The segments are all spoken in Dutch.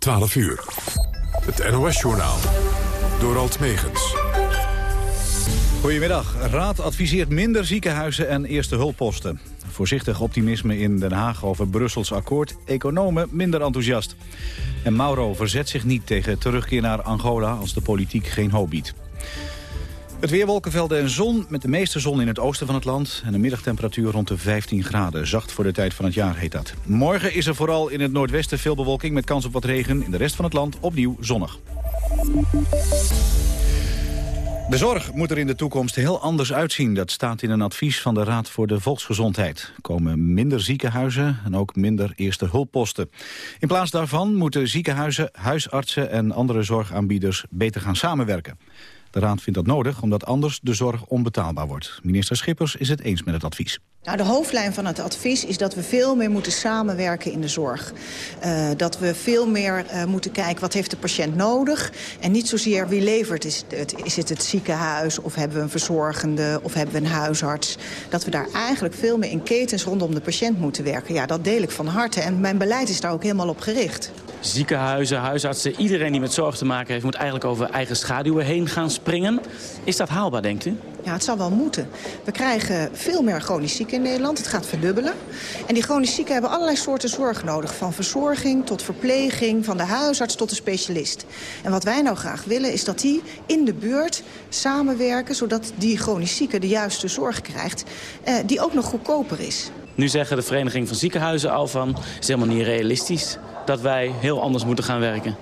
12 uur. Het NOS-journaal. Door Alt Megens. Goedemiddag. Raad adviseert minder ziekenhuizen en eerste hulpposten. Voorzichtig optimisme in Den Haag over Brussels akkoord. Economen minder enthousiast. En Mauro verzet zich niet tegen terugkeer naar Angola als de politiek geen hoop biedt. Het weer wolkenvelden en zon, met de meeste zon in het oosten van het land... en een middagtemperatuur rond de 15 graden. Zacht voor de tijd van het jaar heet dat. Morgen is er vooral in het noordwesten veel bewolking... met kans op wat regen. In de rest van het land opnieuw zonnig. De zorg moet er in de toekomst heel anders uitzien. Dat staat in een advies van de Raad voor de Volksgezondheid. Er komen minder ziekenhuizen en ook minder eerste hulpposten. In plaats daarvan moeten ziekenhuizen, huisartsen en andere zorgaanbieders beter gaan samenwerken. De Raad vindt dat nodig omdat anders de zorg onbetaalbaar wordt. Minister Schippers is het eens met het advies. Nou, de hoofdlijn van het advies is dat we veel meer moeten samenwerken in de zorg. Uh, dat we veel meer uh, moeten kijken wat heeft de patiënt nodig. En niet zozeer wie levert is het. Is het het ziekenhuis of hebben we een verzorgende of hebben we een huisarts. Dat we daar eigenlijk veel meer in ketens rondom de patiënt moeten werken. Ja, dat deel ik van harte en mijn beleid is daar ook helemaal op gericht. Ziekenhuizen, huisartsen, iedereen die met zorg te maken heeft... moet eigenlijk over eigen schaduwen heen gaan springen. Is dat haalbaar, denkt u? Ja, het zal wel moeten. We krijgen veel meer chronisch zieken in Nederland. Het gaat verdubbelen. En die chronisch zieken hebben allerlei soorten zorg nodig. Van verzorging tot verpleging, van de huisarts tot de specialist. En wat wij nou graag willen is dat die in de buurt samenwerken... zodat die chronisch zieke de juiste zorg krijgt, eh, die ook nog goedkoper is. Nu zeggen de Vereniging van Ziekenhuizen al van... het is helemaal niet realistisch dat wij heel anders moeten gaan werken.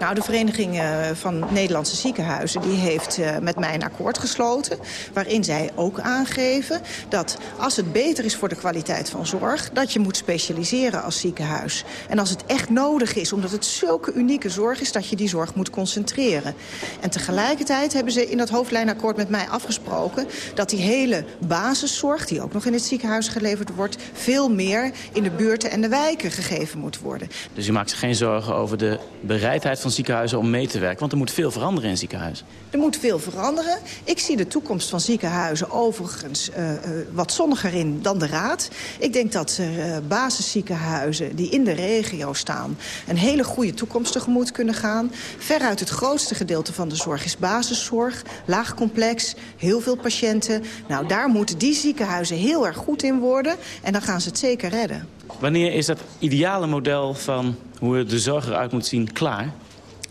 Nou, de Vereniging uh, van Nederlandse Ziekenhuizen die heeft uh, met mij een akkoord gesloten... waarin zij ook aangeven dat als het beter is voor de kwaliteit van zorg... dat je moet specialiseren als ziekenhuis. En als het echt nodig is, omdat het zulke unieke zorg is... dat je die zorg moet concentreren. En tegelijkertijd hebben ze in dat hoofdlijnakkoord met mij afgesproken... dat die hele basiszorg, die ook nog in het ziekenhuis geleverd wordt... veel meer in de buurten en de wijken gegeven moet worden. Dus u maakt zich geen zorgen over de bereidheid van ziekenhuizen om mee te werken? Want er moet veel veranderen in ziekenhuizen. Er moet veel veranderen. Ik zie de toekomst van ziekenhuizen overigens uh, uh, wat zonniger in dan de Raad. Ik denk dat er uh, basisziekenhuizen die in de regio staan... een hele goede toekomst tegemoet kunnen gaan. Veruit het grootste gedeelte van de zorg is basiszorg. Laag complex, heel veel patiënten. Nou, daar moeten die ziekenhuizen heel erg goed in worden. En dan gaan ze het zeker redden. Wanneer is dat ideale model van hoe de zorg eruit moet zien klaar?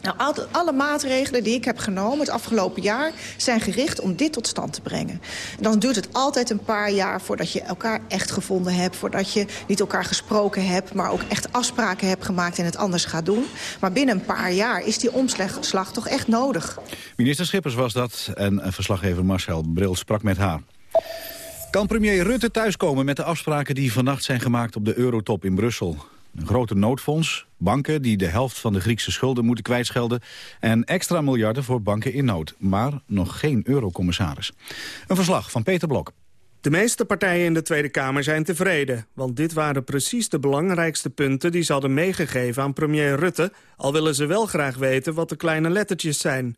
Nou, alle maatregelen die ik heb genomen het afgelopen jaar... zijn gericht om dit tot stand te brengen. En dan duurt het altijd een paar jaar voordat je elkaar echt gevonden hebt... voordat je niet elkaar gesproken hebt... maar ook echt afspraken hebt gemaakt en het anders gaat doen. Maar binnen een paar jaar is die omslag toch echt nodig. Minister Schippers was dat en verslaggever Marcel Bril sprak met haar. Kan premier Rutte thuiskomen met de afspraken die vannacht zijn gemaakt op de Eurotop in Brussel? Een grote noodfonds, banken die de helft van de Griekse schulden moeten kwijtschelden... en extra miljarden voor banken in nood. Maar nog geen eurocommissaris. Een verslag van Peter Blok. De meeste partijen in de Tweede Kamer zijn tevreden. Want dit waren precies de belangrijkste punten die ze hadden meegegeven aan premier Rutte... al willen ze wel graag weten wat de kleine lettertjes zijn.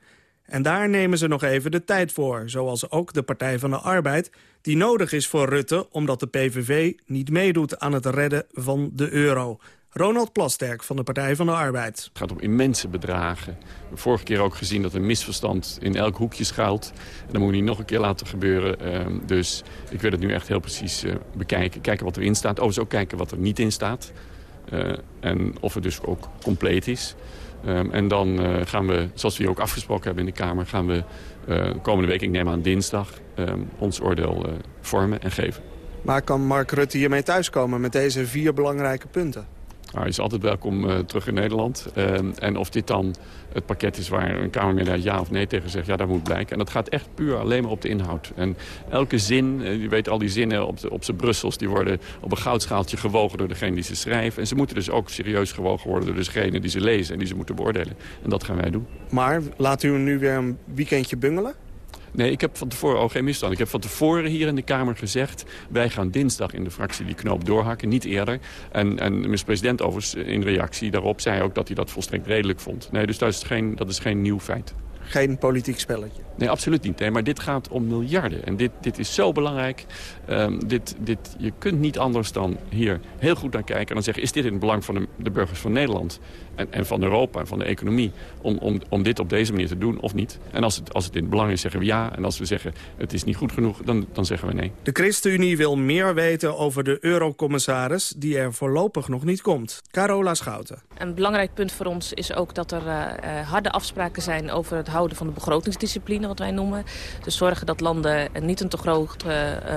En daar nemen ze nog even de tijd voor, zoals ook de Partij van de Arbeid... die nodig is voor Rutte omdat de PVV niet meedoet aan het redden van de euro. Ronald Plasterk van de Partij van de Arbeid. Het gaat om immense bedragen. We hebben vorige keer ook gezien dat een misverstand in elk hoekje schuilt. En dat moet niet nog een keer laten gebeuren. Ehm, dus ik wil het nu echt heel precies eh, bekijken. Kijken wat erin staat. Overigens ook kijken wat er niet in staat. Uh, en of het dus ook compleet is. Um, en dan uh, gaan we, zoals we hier ook afgesproken hebben in de Kamer... gaan we uh, komende week, ik neem aan dinsdag, um, ons oordeel uh, vormen en geven. Maar kan Mark Rutte hiermee thuiskomen met deze vier belangrijke punten? Nou, hij is altijd welkom uh, terug in Nederland. Uh, en of dit dan het pakket is waar een Kamermeerderheid ja of nee tegen zegt... ja, dat moet blijken. En dat gaat echt puur alleen maar op de inhoud. En elke zin, uh, je weet al die zinnen op, op zijn Brussels... die worden op een goudschaaltje gewogen door degene die ze schrijven. En ze moeten dus ook serieus gewogen worden door degene die ze lezen... en die ze moeten beoordelen. En dat gaan wij doen. Maar laat u nu weer een weekendje bungelen? Nee, ik heb van tevoren ook geen misstand. Ik heb van tevoren hier in de Kamer gezegd... wij gaan dinsdag in de fractie die knoop doorhakken, niet eerder. En, en minister-president overigens in reactie daarop zei ook dat hij dat volstrekt redelijk vond. Nee, dus dat is geen, dat is geen nieuw feit. geen politiek spelletje. Nee, absoluut niet. Nee, maar dit gaat om miljarden. En dit, dit is zo belangrijk. Um, dit, dit, je kunt niet anders dan hier heel goed naar kijken... en dan zeggen, is dit in het belang van de, de burgers van Nederland... En, en, van Europa en van de economie... Om, om, om dit op deze manier te doen of niet? En als het, als het in het belang is, zeggen we ja. En als we zeggen, het is niet goed genoeg, dan, dan zeggen we nee. De ChristenUnie wil meer weten over de eurocommissaris... die er voorlopig nog niet komt. Carola Schouten. Een belangrijk punt voor ons is ook dat er uh, harde afspraken zijn... over het houden van de begrotingsdiscipline, wat wij noemen. Dus zorgen dat landen niet een te groot uh,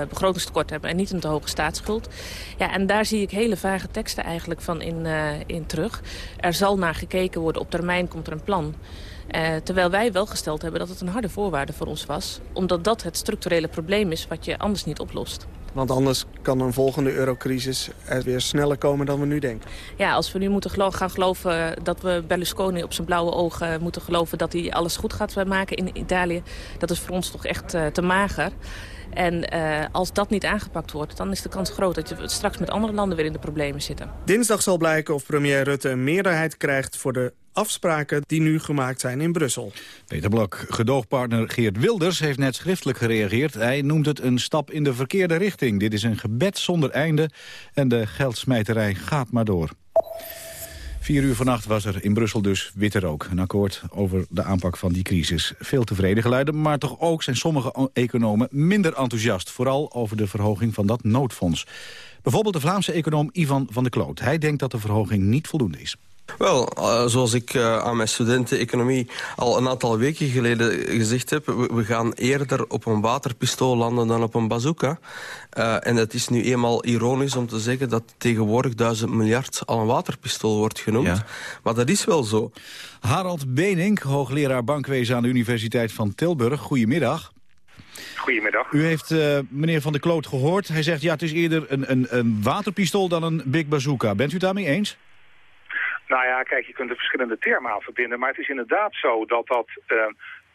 begrotingstekort hebben... en niet een te hoge staatsschuld. Ja, en daar zie ik hele vage teksten eigenlijk van in, in terug. Er zal naar gekeken worden, op termijn komt er een plan... Uh, terwijl wij wel gesteld hebben dat het een harde voorwaarde voor ons was. Omdat dat het structurele probleem is wat je anders niet oplost. Want anders kan een volgende eurocrisis er weer sneller komen dan we nu denken. Ja, als we nu moeten gelo gaan geloven dat we Berlusconi op zijn blauwe ogen moeten geloven... dat hij alles goed gaat maken in Italië, dat is voor ons toch echt uh, te mager. En uh, als dat niet aangepakt wordt, dan is de kans groot dat je straks met andere landen weer in de problemen zitten. Dinsdag zal blijken of premier Rutte een meerderheid krijgt voor de afspraken die nu gemaakt zijn in Brussel. Peter Blok, gedoogpartner Geert Wilders, heeft net schriftelijk gereageerd. Hij noemt het een stap in de verkeerde richting. Dit is een gebed zonder einde en de geldsmijterij gaat maar door. Vier uur vannacht was er in Brussel dus witte rook. Een akkoord over de aanpak van die crisis. Veel tevreden geluiden, maar toch ook zijn sommige economen minder enthousiast. Vooral over de verhoging van dat noodfonds. Bijvoorbeeld de Vlaamse econoom Ivan van de Kloot. Hij denkt dat de verhoging niet voldoende is. Wel, uh, zoals ik uh, aan mijn studenten-economie al een aantal weken geleden gezegd heb... We, we, gaan eerder op een waterpistool landen dan op een bazooka. Uh, en het is nu eenmaal ironisch om te zeggen dat tegenwoordig duizend miljard al een waterpistool wordt genoemd. Ja. Maar dat is wel zo. Harald Benink, hoogleraar bankwezen aan de Universiteit van Tilburg. Goedemiddag. Goedemiddag. U heeft uh, meneer Van der Kloot gehoord. Hij zegt ja, het is eerder een, een, een waterpistool dan een big bazooka. Bent u het daarmee eens? Nou ja, kijk, je kunt er verschillende termen aan verbinden. Maar het is inderdaad zo dat dat uh,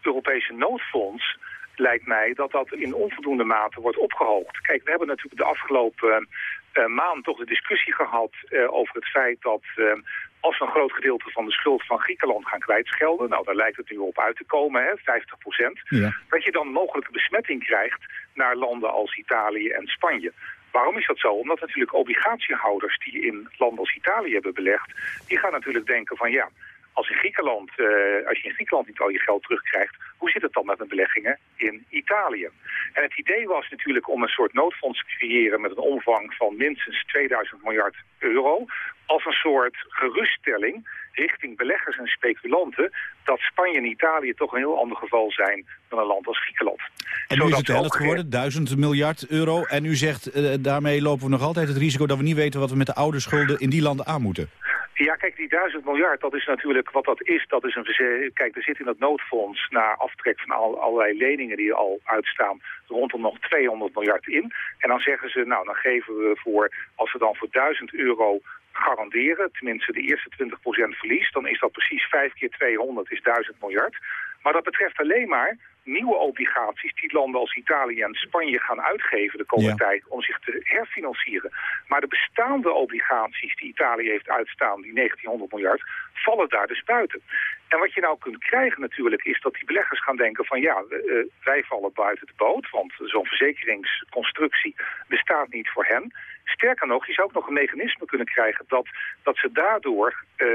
Europese noodfonds lijkt mij dat dat in onvoldoende mate wordt opgehoogd. Kijk, we hebben natuurlijk de afgelopen uh, maand toch de discussie gehad uh, over het feit dat uh, als we een groot gedeelte van de schuld van Griekenland gaan kwijtschelden, nou daar lijkt het nu op uit te komen, hè, 50 procent, ja. dat je dan mogelijke besmetting krijgt naar landen als Italië en Spanje. Waarom is dat zo? Omdat natuurlijk obligatiehouders die in landen als Italië hebben belegd, die gaan natuurlijk denken van ja, als, in Griekenland, uh, als je in Griekenland niet al je geld terugkrijgt, hoe zit het dan met mijn beleggingen in Italië? En het idee was natuurlijk om een soort noodfonds te creëren met een omvang van minstens 2000 miljard euro. Als een soort geruststelling richting beleggers en speculanten dat Spanje en Italië toch een heel ander geval zijn dan een land als Griekenland. En nu is het de helft geworden, 1000 miljard euro. En u zegt, uh, daarmee lopen we nog altijd het risico dat we niet weten wat we met de oude schulden in die landen aan moeten. Ja, kijk, die duizend miljard, dat is natuurlijk wat dat is. Dat is een Kijk, er zit in dat noodfonds na aftrek van al, allerlei leningen die al uitstaan rondom nog 200 miljard in. En dan zeggen ze, nou, dan geven we voor, als we dan voor 1000 euro garanderen, tenminste de eerste 20% verlies, dan is dat precies 5 keer 200 is 1000 miljard. Maar dat betreft alleen maar nieuwe obligaties die landen als Italië en Spanje gaan uitgeven de komende ja. tijd om zich te herfinancieren. Maar de bestaande obligaties die Italië heeft uitstaan, die 1900 miljard, vallen daar dus buiten. En wat je nou kunt krijgen natuurlijk is dat die beleggers gaan denken van ja, uh, wij vallen buiten de boot, want zo'n verzekeringsconstructie bestaat niet voor hen. Sterker nog, je zou ook nog een mechanisme kunnen krijgen dat, dat ze daardoor uh,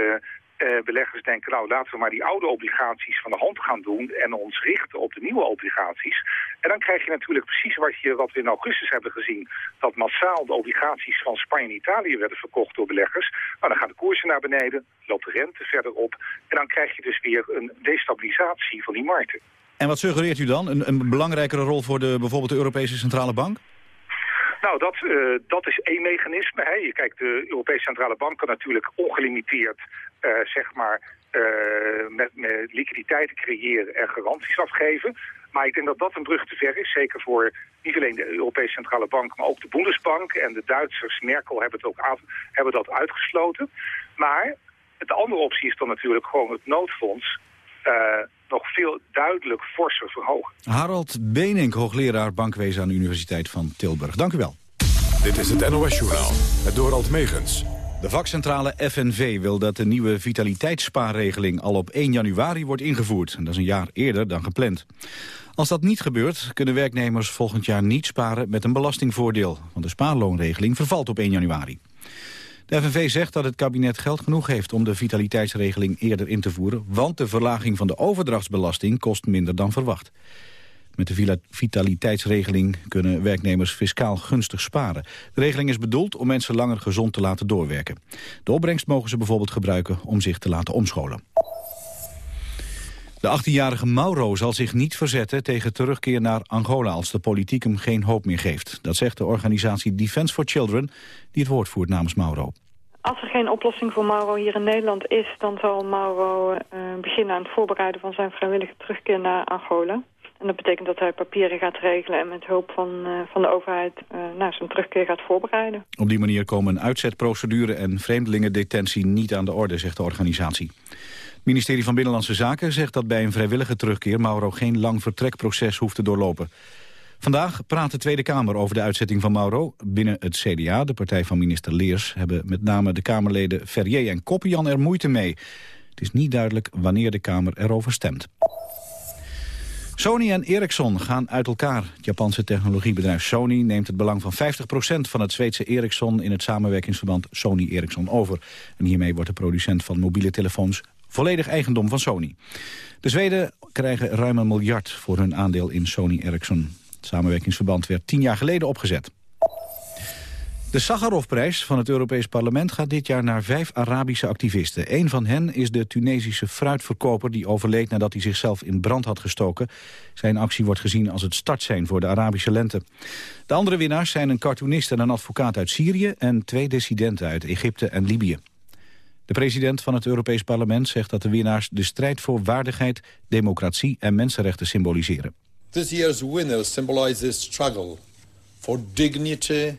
uh, beleggers denken, nou laten we maar die oude obligaties van de hand gaan doen en ons richten op de nieuwe obligaties. En dan krijg je natuurlijk precies wat, je, wat we in augustus hebben gezien, dat massaal de obligaties van Spanje en Italië werden verkocht door beleggers. Nou, dan gaan de koersen naar beneden, loopt de rente verder op en dan krijg je dus weer een destabilisatie van die markten. En wat suggereert u dan? Een, een belangrijkere rol voor de, bijvoorbeeld de Europese Centrale Bank? Nou, dat, uh, dat is één mechanisme. Hè. Je kijkt, de Europese Centrale Bank kan natuurlijk ongelimiteerd uh, zeg maar, uh, met, liquiditeiten creëren en garanties afgeven. Maar ik denk dat dat een brug te ver is. Zeker voor niet alleen de Europese Centrale Bank, maar ook de Bundesbank. En de Duitsers, Merkel, hebben, het ook hebben dat uitgesloten. Maar de andere optie is dan natuurlijk gewoon het noodfonds... Uh, nog veel duidelijk forser verhogen. Harald Benink, hoogleraar bankwezen aan de Universiteit van Tilburg. Dank u wel. Dit is het NOS-journaal, het Dorald Megens. De vakcentrale FNV wil dat de nieuwe vitaliteitsspaarregeling al op 1 januari wordt ingevoerd. En dat is een jaar eerder dan gepland. Als dat niet gebeurt, kunnen werknemers volgend jaar niet sparen met een belastingvoordeel. Want de spaarloonregeling vervalt op 1 januari. De FNV zegt dat het kabinet geld genoeg heeft om de vitaliteitsregeling eerder in te voeren, want de verlaging van de overdrachtsbelasting kost minder dan verwacht. Met de vitaliteitsregeling kunnen werknemers fiscaal gunstig sparen. De regeling is bedoeld om mensen langer gezond te laten doorwerken. De opbrengst mogen ze bijvoorbeeld gebruiken om zich te laten omscholen. De 18-jarige Mauro zal zich niet verzetten tegen terugkeer naar Angola... als de politiek hem geen hoop meer geeft. Dat zegt de organisatie Defence for Children, die het woord voert namens Mauro. Als er geen oplossing voor Mauro hier in Nederland is... dan zal Mauro uh, beginnen aan het voorbereiden van zijn vrijwillige terugkeer naar Angola. En dat betekent dat hij papieren gaat regelen en met hulp van, uh, van de overheid uh, nou, zijn terugkeer gaat voorbereiden. Op die manier komen een uitzetprocedure en vreemdelingendetentie niet aan de orde, zegt de organisatie. Ministerie van Binnenlandse Zaken zegt dat bij een vrijwillige terugkeer Mauro geen lang vertrekproces hoeft te doorlopen. Vandaag praat de Tweede Kamer over de uitzetting van Mauro. Binnen het CDA, de partij van minister Leers, hebben met name de Kamerleden Ferrier en Koppian er moeite mee. Het is niet duidelijk wanneer de Kamer erover stemt. Sony en Ericsson gaan uit elkaar. Het Japanse technologiebedrijf Sony neemt het belang van 50% van het Zweedse Ericsson in het samenwerkingsverband Sony Ericsson over. En hiermee wordt de producent van mobiele telefoons volledig eigendom van Sony. De Zweden krijgen ruim een miljard voor hun aandeel in Sony Ericsson. Het samenwerkingsverband werd tien jaar geleden opgezet. De Sakharovprijs van het Europees Parlement gaat dit jaar naar vijf Arabische activisten. Een van hen is de Tunesische fruitverkoper die overleed nadat hij zichzelf in brand had gestoken. Zijn actie wordt gezien als het startsein voor de Arabische lente. De andere winnaars zijn een cartoonist en een advocaat uit Syrië en twee dissidenten uit Egypte en Libië. De president van het Europees Parlement zegt dat de winnaars de strijd voor waardigheid, democratie en mensenrechten symboliseren. This year's winner symbolizes struggle for dignity,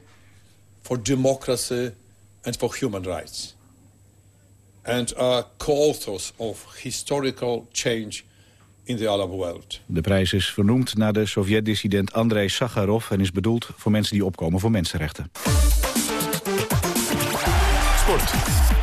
for democracy and for human rights. And are co-authors of historical change in the Arab world. De prijs is vernoemd naar de Sovjet-dissident Andrei Sakharov... en is bedoeld voor mensen die opkomen voor mensenrechten. Sport.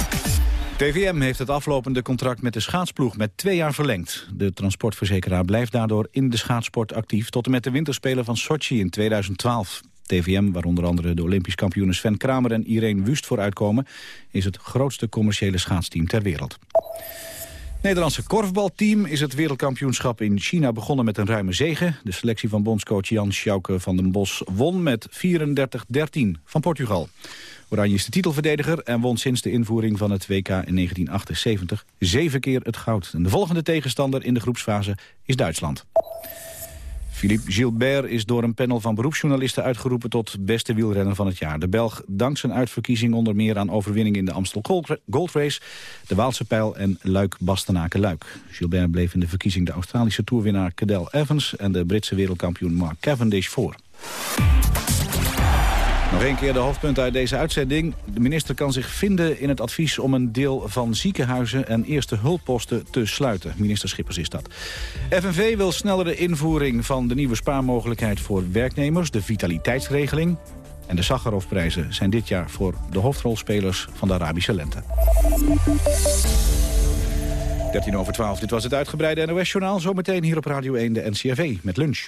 TVM heeft het aflopende contract met de schaatsploeg met twee jaar verlengd. De transportverzekeraar blijft daardoor in de schaatsport actief... tot en met de winterspelen van Sochi in 2012. TVM, waar onder andere de Olympisch kampioenen Sven Kramer en Irene Wust voor uitkomen... is het grootste commerciële schaatsteam ter wereld. Nederlandse korfbalteam is het wereldkampioenschap in China begonnen met een ruime zege. De selectie van bondscoach Jan Schauke van den Bos won met 34-13 van Portugal. Oranje is de titelverdediger en won sinds de invoering van het WK in 1978 zeven keer het goud. De volgende tegenstander in de groepsfase is Duitsland. Philippe Gilbert is door een panel van beroepsjournalisten uitgeroepen tot beste wielrenner van het jaar. De Belg dankt zijn uitverkiezing onder meer aan overwinning in de Amstel Gold Race, de Waalse Pijl en Luik-Bastenaken-Luik. Gilbert bleef in de verkiezing de Australische toerwinnaar Cadel Evans en de Britse wereldkampioen Mark Cavendish voor. Nog een keer de hoofdpunten uit deze uitzending. De minister kan zich vinden in het advies om een deel van ziekenhuizen en eerste hulpposten te sluiten. Minister Schippers is dat. FNV wil snellere invoering van de nieuwe spaarmogelijkheid voor werknemers, de vitaliteitsregeling. En de Sakharovprijzen zijn dit jaar voor de hoofdrolspelers van de Arabische lente. 13 over 12, dit was het uitgebreide NOS-journaal. Zometeen hier op Radio 1 de NCRV met lunch.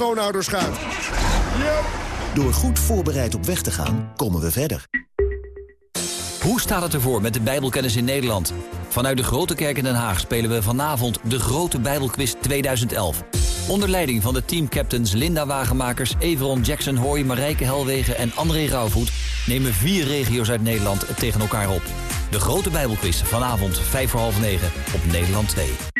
schoonouders gaat. Door goed voorbereid op weg te gaan, komen we verder. Hoe staat het ervoor met de Bijbelkennis in Nederland? Vanuit de Grote Kerk in Den Haag spelen we vanavond de Grote Bijbelquiz 2011. Onder leiding van de teamcaptains Linda Wagenmakers, Everon Jackson Hoy, Marijke Helwegen en André Rauwvoet... nemen vier regio's uit Nederland het tegen elkaar op. De Grote Bijbelquiz vanavond 5 voor half 9 op Nederland 2.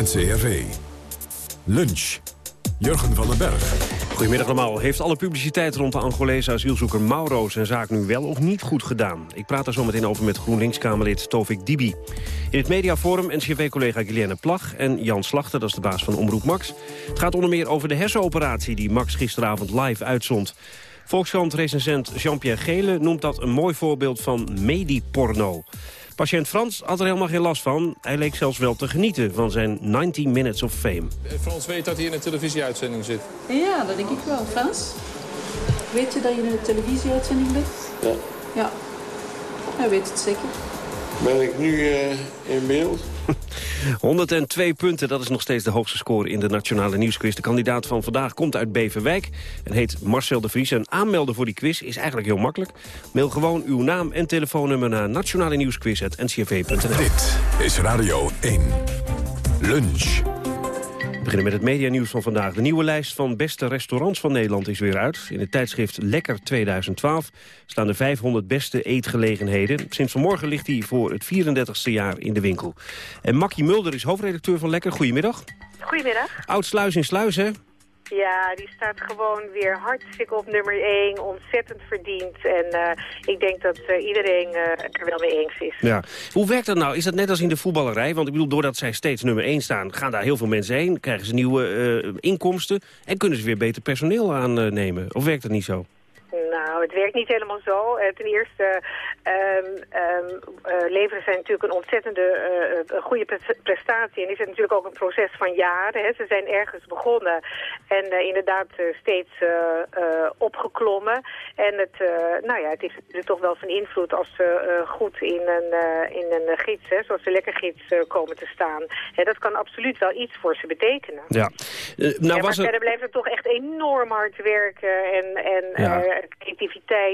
NCRV. Lunch. Jurgen van den Berg. Goedemiddag allemaal. Heeft alle publiciteit rond de Angolese asielzoeker Mauro zijn zaak nu wel of niet goed gedaan? Ik praat daar zo meteen over met GroenLinks-Kamerlid Tovik Dibi. In het mediaforum NCV-collega Guilaine Plag en Jan Slachter, dat is de baas van Omroep Max. Het gaat onder meer over de hersenoperatie die Max gisteravond live uitzond. Volkskrant-recensent Jean-Pierre Gele noemt dat een mooi voorbeeld van mediporno. Patiënt Frans had er helemaal geen last van. Hij leek zelfs wel te genieten van zijn 19 Minutes of Fame. Frans weet dat hij in een televisieuitzending zit. Ja, dat denk ik wel. Frans, weet je dat je in een televisieuitzending bent? Ja. Ja, hij weet het zeker. Ben ik nu uh, in beeld? 102 punten, dat is nog steeds de hoogste score in de Nationale Nieuwsquiz. De kandidaat van vandaag komt uit Beverwijk en heet Marcel de Vries. En aanmelden voor die quiz is eigenlijk heel makkelijk. Mail gewoon uw naam en telefoonnummer naar nationale nieuwsquiz.ncv.nl. Dit is Radio 1. Lunch. We beginnen met het medianieuws van vandaag. De nieuwe lijst van beste restaurants van Nederland is weer uit. In het tijdschrift Lekker 2012 staan de 500 beste eetgelegenheden. Sinds vanmorgen ligt hij voor het 34ste jaar in de winkel. En Makkie Mulder is hoofdredacteur van Lekker. Goedemiddag. Goedemiddag. Oud Sluis in Sluis, hè? Ja, die staat gewoon weer hartstikke op nummer 1. Ontzettend verdiend. En uh, ik denk dat uh, iedereen uh, er wel mee eens is. Ja. Hoe werkt dat nou? Is dat net als in de voetballerij? Want ik bedoel, doordat zij steeds nummer 1 staan... gaan daar heel veel mensen heen, krijgen ze nieuwe inkomsten... en kunnen ze weer beter personeel aannemen. Of werkt dat niet zo? Nou, het werkt niet helemaal zo. Uh, ten eerste um, um, uh, leveren zij natuurlijk een ontzettende uh, goede prestatie. En is het natuurlijk ook een proces van jaren. Hè. Ze zijn ergens begonnen en inderdaad steeds opgeklommen. En het, nou ja, het is natuurlijk toch wel van invloed als ze goed in een, in een gids, hè, zoals de lekkergids, komen te staan. Dat kan absoluut wel iets voor ze betekenen. Ja. nou, ja, maar was er... verder blijft het toch echt enorm hard werken en, en Ja.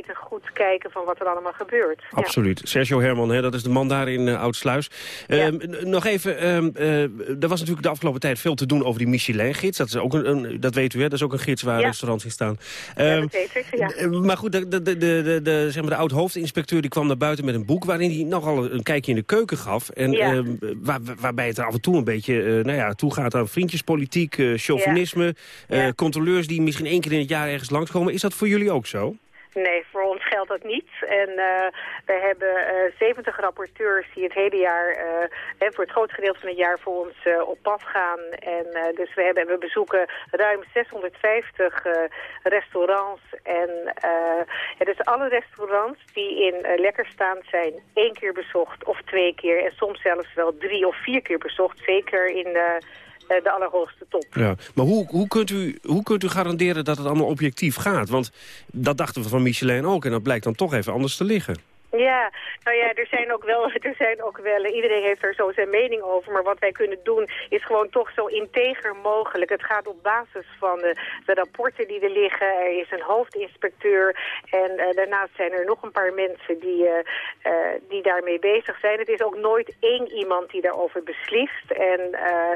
En goed kijken van wat er allemaal gebeurt. Ja. Absoluut. Sergio Herman, hè, dat is de man daar in uh, Oudsluis. Uh, Nog even, uh, er was natuurlijk de afgelopen tijd veel te doen over die Michelin-gids. Dat, is ook een, een, dat weet u, hè? dat is ook een gids waar Ja. restaurants in staan. Ja, Ehm, dat weet ik, ja. eh, Maar goed, de, de, de, de, de, zeg maar de oud-hoofdinspecteur die kwam naar buiten met een boek... waarin hij nogal een kijkje in de keuken gaf. En, ehm, waar, waarbij het er af en toe een beetje eh, nou ja, toe gaat aan vriendjespolitiek, eh, chauvinisme... eh, controleurs die misschien één keer in het jaar ergens langskomen. Is dat voor jullie ook zo? Nee, voor ons geldt dat niet. En eh, we hebben eh 70 rapporteurs die het hele jaar, eh, hè, voor het grootste gedeelte van het jaar voor ons eh, op pad gaan. En eh, dus we, hebben, we bezoeken ruim 650 eh, restaurants. En eh, ja, dus alle restaurants die in eh, Lekker staan zijn één keer bezocht of twee keer. En soms zelfs wel drie of vier keer bezocht. Zeker in de, eh, de allerhoogste top. Ja, maar hoe, hoe, kunt u, hoe kunt u garanderen dat het allemaal objectief gaat? Want dat dachten we van Michelin ook en dat blijkt dan toch even anders te liggen. Ja, nou ja, er zijn ook wel, er zijn ook wel, iedereen heeft er zo zijn mening over, maar wat wij kunnen doen is gewoon toch zo integer mogelijk. Het gaat op basis van de, de rapporten die er liggen. Er is een hoofdinspecteur en eh, daarnaast zijn er nog een paar mensen die, eh, eh, die daarmee bezig zijn. Het is ook nooit één iemand die daarover beslist en eh,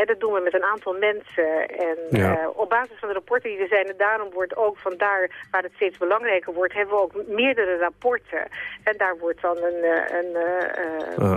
eh, dat doen we met een aantal mensen. En Ja. eh, op basis van de rapporten die er zijn en daarom wordt ook vandaar waar het steeds belangrijker wordt, hebben we ook meerdere rapporten. En daar wordt dan een, eh, een, eh, eh.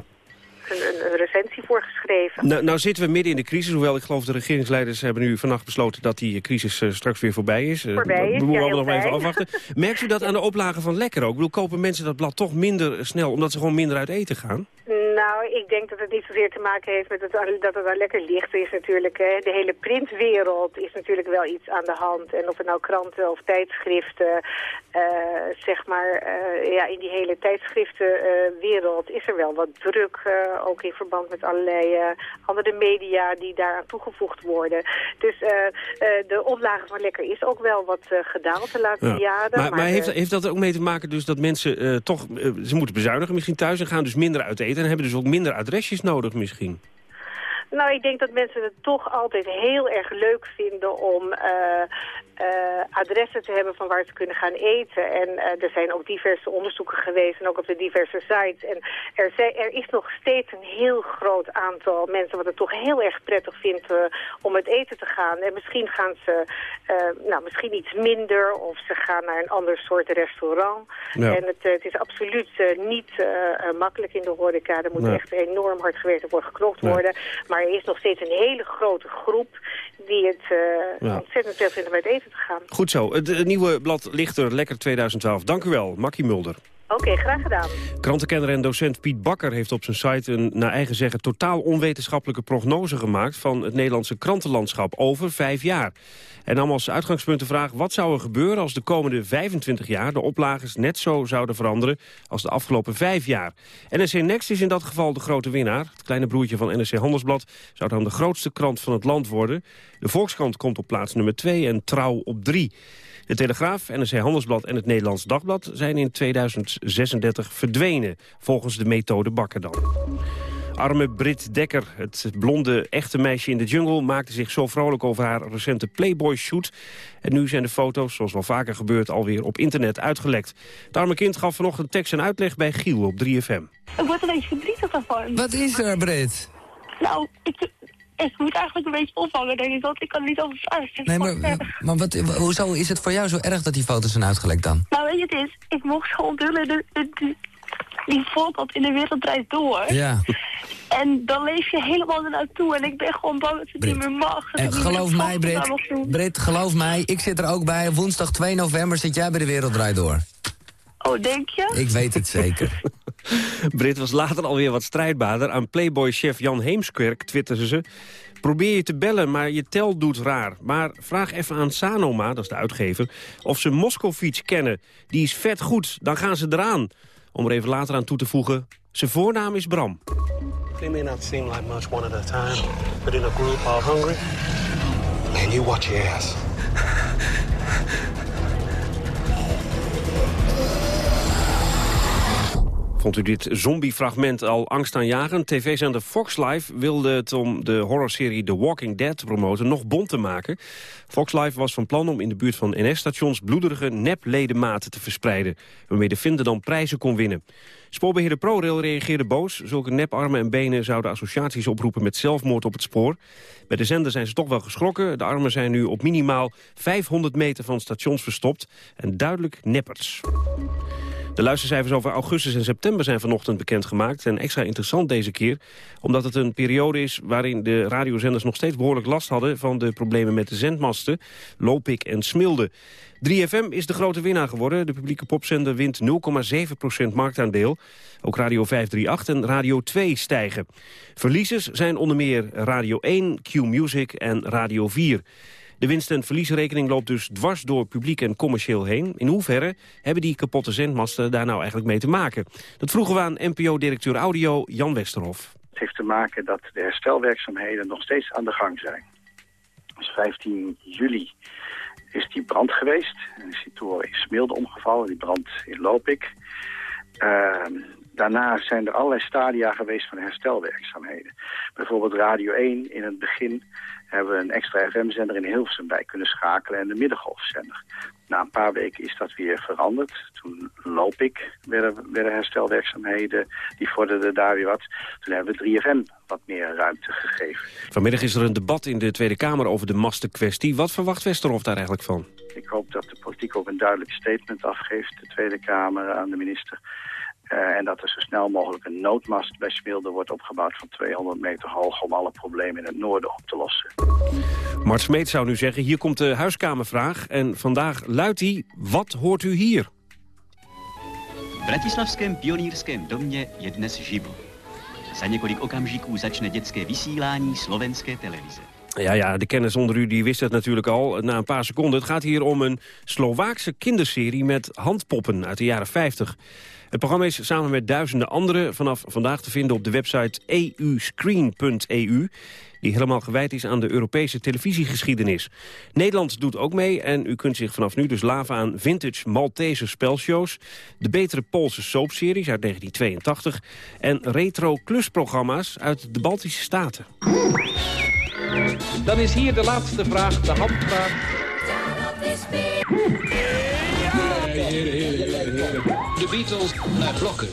Een, een, een recensie voor geschreven. Nou, nou zitten we midden in de crisis, hoewel ik geloof de regeringsleiders hebben nu vannacht besloten dat die crisis eh, straks weer voorbij is. Eh, Voorbij is, we moeten ja, nog even afwachten. Merkt u dat aan de oplagen van Lekker ook? Ik bedoel, kopen mensen dat blad toch minder snel omdat ze gewoon minder uit eten gaan? Nou, ik denk dat het niet zozeer te maken heeft met het, dat het al lekker licht is natuurlijk. Hè. De hele printwereld is natuurlijk wel iets aan de hand. En of het nou kranten of tijdschriften, uh, zeg maar, uh, ja, in die hele tijdschriftenwereld is er wel wat druk. Ook in verband met allerlei andere media die daaraan toegevoegd worden. Dus de oplage van lekker is ook wel wat gedaald de laatste jaren. Maar, maar, heeft, heeft dat ook mee te maken dus dat mensen toch, ze moeten bezuinigen misschien thuis en gaan dus minder uit eten en hebben dus ook minder adresjes nodig misschien? Nou, ik denk dat mensen het toch altijd heel erg leuk vinden om uh, uh, adressen te hebben van waar ze kunnen gaan eten. En uh, er zijn ook diverse onderzoeken geweest en ook op de diverse sites. En er, zijn, er is nog steeds een heel groot aantal mensen wat het toch heel erg prettig vindt om het eten te gaan. En misschien gaan ze nou, misschien iets minder of ze gaan naar een ander soort restaurant. Ja. En het, het, is absoluut niet makkelijk in de horeca. Er moet echt enorm hard gewerkt worden, geknopt nee. worden. Maar er is nog steeds een hele grote groep die het ja. ontzettend veel vinden om het eten te gaan. Goed zo. Het, het nieuwe blad ligt er lekker 2012. Dank u wel, Makkie Mulder. Oké, graag gedaan. Krantenkenner en docent Piet Bakker heeft op zijn site... een naar eigen zeggen totaal onwetenschappelijke prognose gemaakt... van het Nederlandse krantenlandschap over vijf jaar. En nam als uitgangspunt de vraag... wat zou er gebeuren als de komende 25 jaar... de oplages net zo zouden veranderen als de afgelopen vijf jaar. NRC Next is in dat geval de grote winnaar. Het kleine broertje van NRC Handelsblad zou dan de grootste krant van het land worden. De Volkskrant komt op plaats nummer 2 en Trouw op 3. De Telegraaf, NRC Handelsblad en het Nederlands Dagblad zijn in 2036 verdwenen, volgens de methode Bakker dan. Arme Brit Dekker, het blonde echte meisje in de jungle... maakte zich zo vrolijk over haar recente Playboy-shoot. En nu zijn de foto's, zoals wel vaker gebeurt, alweer op internet uitgelekt. Het arme kind gaf vanochtend tekst en uitleg bij Giel op 3FM. Ik word een beetje verdrietig daarvan. Wat is er, Brit? Nou, ik, ik moet eigenlijk een beetje opvangen, denk ik, want ik kan niet het Nee, maar, maar wat, hoezo is het voor jou zo erg dat die foto's zijn uitgelekt dan? Nou, weet je, het is, ik mocht gewoon dullen de, de, de, die voorkant in de wereld draait door. Ja. En dan leef je helemaal ernaartoe en ik ben gewoon bang dat het niet meer mag. En geloof mij, Brit, Brit, geloof mij, ik zit er ook bij. Woensdag 2 november zit jij bij de wereld draait door. Oh, denk je? Ik weet het zeker. Brit was later alweer wat strijdbaarder. Aan Playboy-chef Jan Heemskerk twitterde ze... Probeer je te bellen, maar je tel doet raar. Maar vraag even aan Sanoma, dat is de uitgever... of ze Moskovits kennen. Die is vet goed, dan gaan ze eraan. Om er even later aan toe te voegen, zijn voornaam is Bram. They may not seem like much one at a time, but in a group all hungry, man, you watch your ass. Vond u dit zombiefragment al angstaanjagend? TV-zender Fox Life wilde het om de horrorserie The Walking Dead te promoten nog bont te maken. Fox Life was van plan om in de buurt van NS-stations bloederige nepledematen te verspreiden, waarmee de vinder dan prijzen kon winnen. Spoorbeheerder ProRail reageerde boos. Zulke neparmen en benen zouden associaties oproepen met zelfmoord op het spoor. Bij de zender zijn ze toch wel geschrokken. De armen zijn nu op minimaal 500 meter van stations verstopt en duidelijk neppers. De luistercijfers over augustus en september zijn vanochtend bekendgemaakt. En extra interessant deze keer, omdat het een periode is... waarin de radiozenders nog steeds behoorlijk last hadden... van de problemen met de zendmasten, Lopik en Smilde. 3FM is de grote winnaar geworden. De publieke popzender wint 0,7% marktaandeel. Ook Radio 538 en Radio 2 stijgen. Verliezers zijn onder meer Radio 1, Q-Music en Radio 4. De winst- en verliesrekening loopt dus dwars door publiek en commercieel heen. In hoeverre hebben die kapotte zendmasten daar nou eigenlijk mee te maken? Dat vroegen we aan NPO-directeur Audio Jan Westerhof. Het heeft te maken dat de herstelwerkzaamheden nog steeds aan de gang zijn. Dus 15 juli is die brand geweest. En is die omgevallen, die brand in Lopik. Uh, daarna zijn er allerlei stadia geweest van herstelwerkzaamheden. Bijvoorbeeld Radio 1 in het begin hebben we een extra FM-zender in Hilversum bij kunnen schakelen en de middengolfzender. Na een paar weken is dat weer veranderd. Toen loop ik, werden, werden herstelwerkzaamheden, die vorderden daar weer wat. Toen hebben we 3FM wat meer ruimte gegeven. Vanmiddag is er een debat in de Tweede Kamer over de mastenkwestie. Wat verwacht Westerhof daar eigenlijk van? Ik hoop dat de politiek ook een duidelijk statement afgeeft, de Tweede Kamer aan de minister uh, en dat er zo snel mogelijk een noodmast bij Smilde wordt opgebouwd van 200 meter hoog om alle problemen in het noorden op te lossen. Mart Smeet zou nu zeggen, hier komt de huiskamervraag en vandaag luidt hij, wat hoort u hier? Bratislavském pionýrském domě je dnes živo. Za několik okamžiků začne dětské vysílání slovenské televize. Ja, ja, de kennis onder u die wist het natuurlijk al na een paar seconden. Het gaat hier om een Slovaakse kinderserie met handpoppen uit de jaren 50. Het programma is samen met duizenden anderen vanaf vandaag te vinden op de website euscreen.eu die helemaal gewijd is aan de Europese televisiegeschiedenis. Nederland doet ook mee en u kunt zich vanaf nu dus laven aan vintage Maltese spelshows... de betere Poolse soapseries uit 1982... en retro klusprogramma's uit de Baltische Staten. Dan is hier de laatste vraag, de handvraag. De Beatles naar blokken.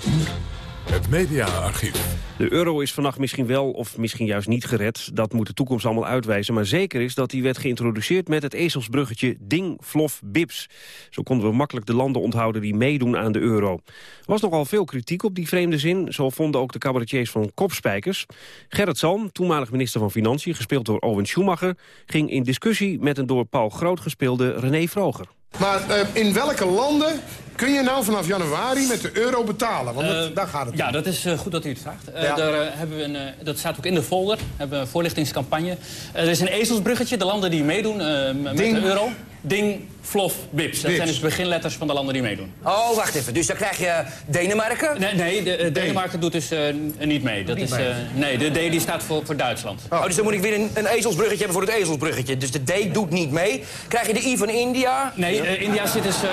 Het mediaarchief. De euro is vannacht misschien wel of misschien juist niet gered. Dat moet de toekomst allemaal uitwijzen. Maar zeker is dat die werd geïntroduceerd met het ezelsbruggetje Ding, Flof, Bips. Zo konden we makkelijk de landen onthouden die meedoen aan de euro. Er was nogal veel kritiek op die vreemde zin. Zo vonden ook de cabaretiers van Kopspijkers. Gerrit Salm, toenmalig minister van Financiën, gespeeld door Owen Schumacher... ging in discussie met een door Paul Groot gespeelde René Vroger. Maar uh, in welke landen kun je nou vanaf januari met de euro betalen? Want dat, Uh, daar gaat het Ja, om. dat is uh, goed dat u het vraagt. Uh, Ja. daar, uh, hebben we een, uh, dat staat ook in de folder. We hebben een voorlichtingscampagne. Uh, er is een ezelsbruggetje, de landen die meedoen uh, met de euro. Ding, flof, bips. Dat Bips. zijn dus de beginletters van de landen die meedoen. Oh, wacht even. Dus dan krijg je Denemarken? Nee, nee de, Denemarken doet dus uh, niet mee. Dat Niet is, mee. uh, nee, de D die staat voor, voor Duitsland. Oh, dus dan moet ik weer een, een ezelsbruggetje hebben voor het ezelsbruggetje. Dus de D doet niet mee. Krijg je de I van India? Nee, uh, India, zit dus, uh,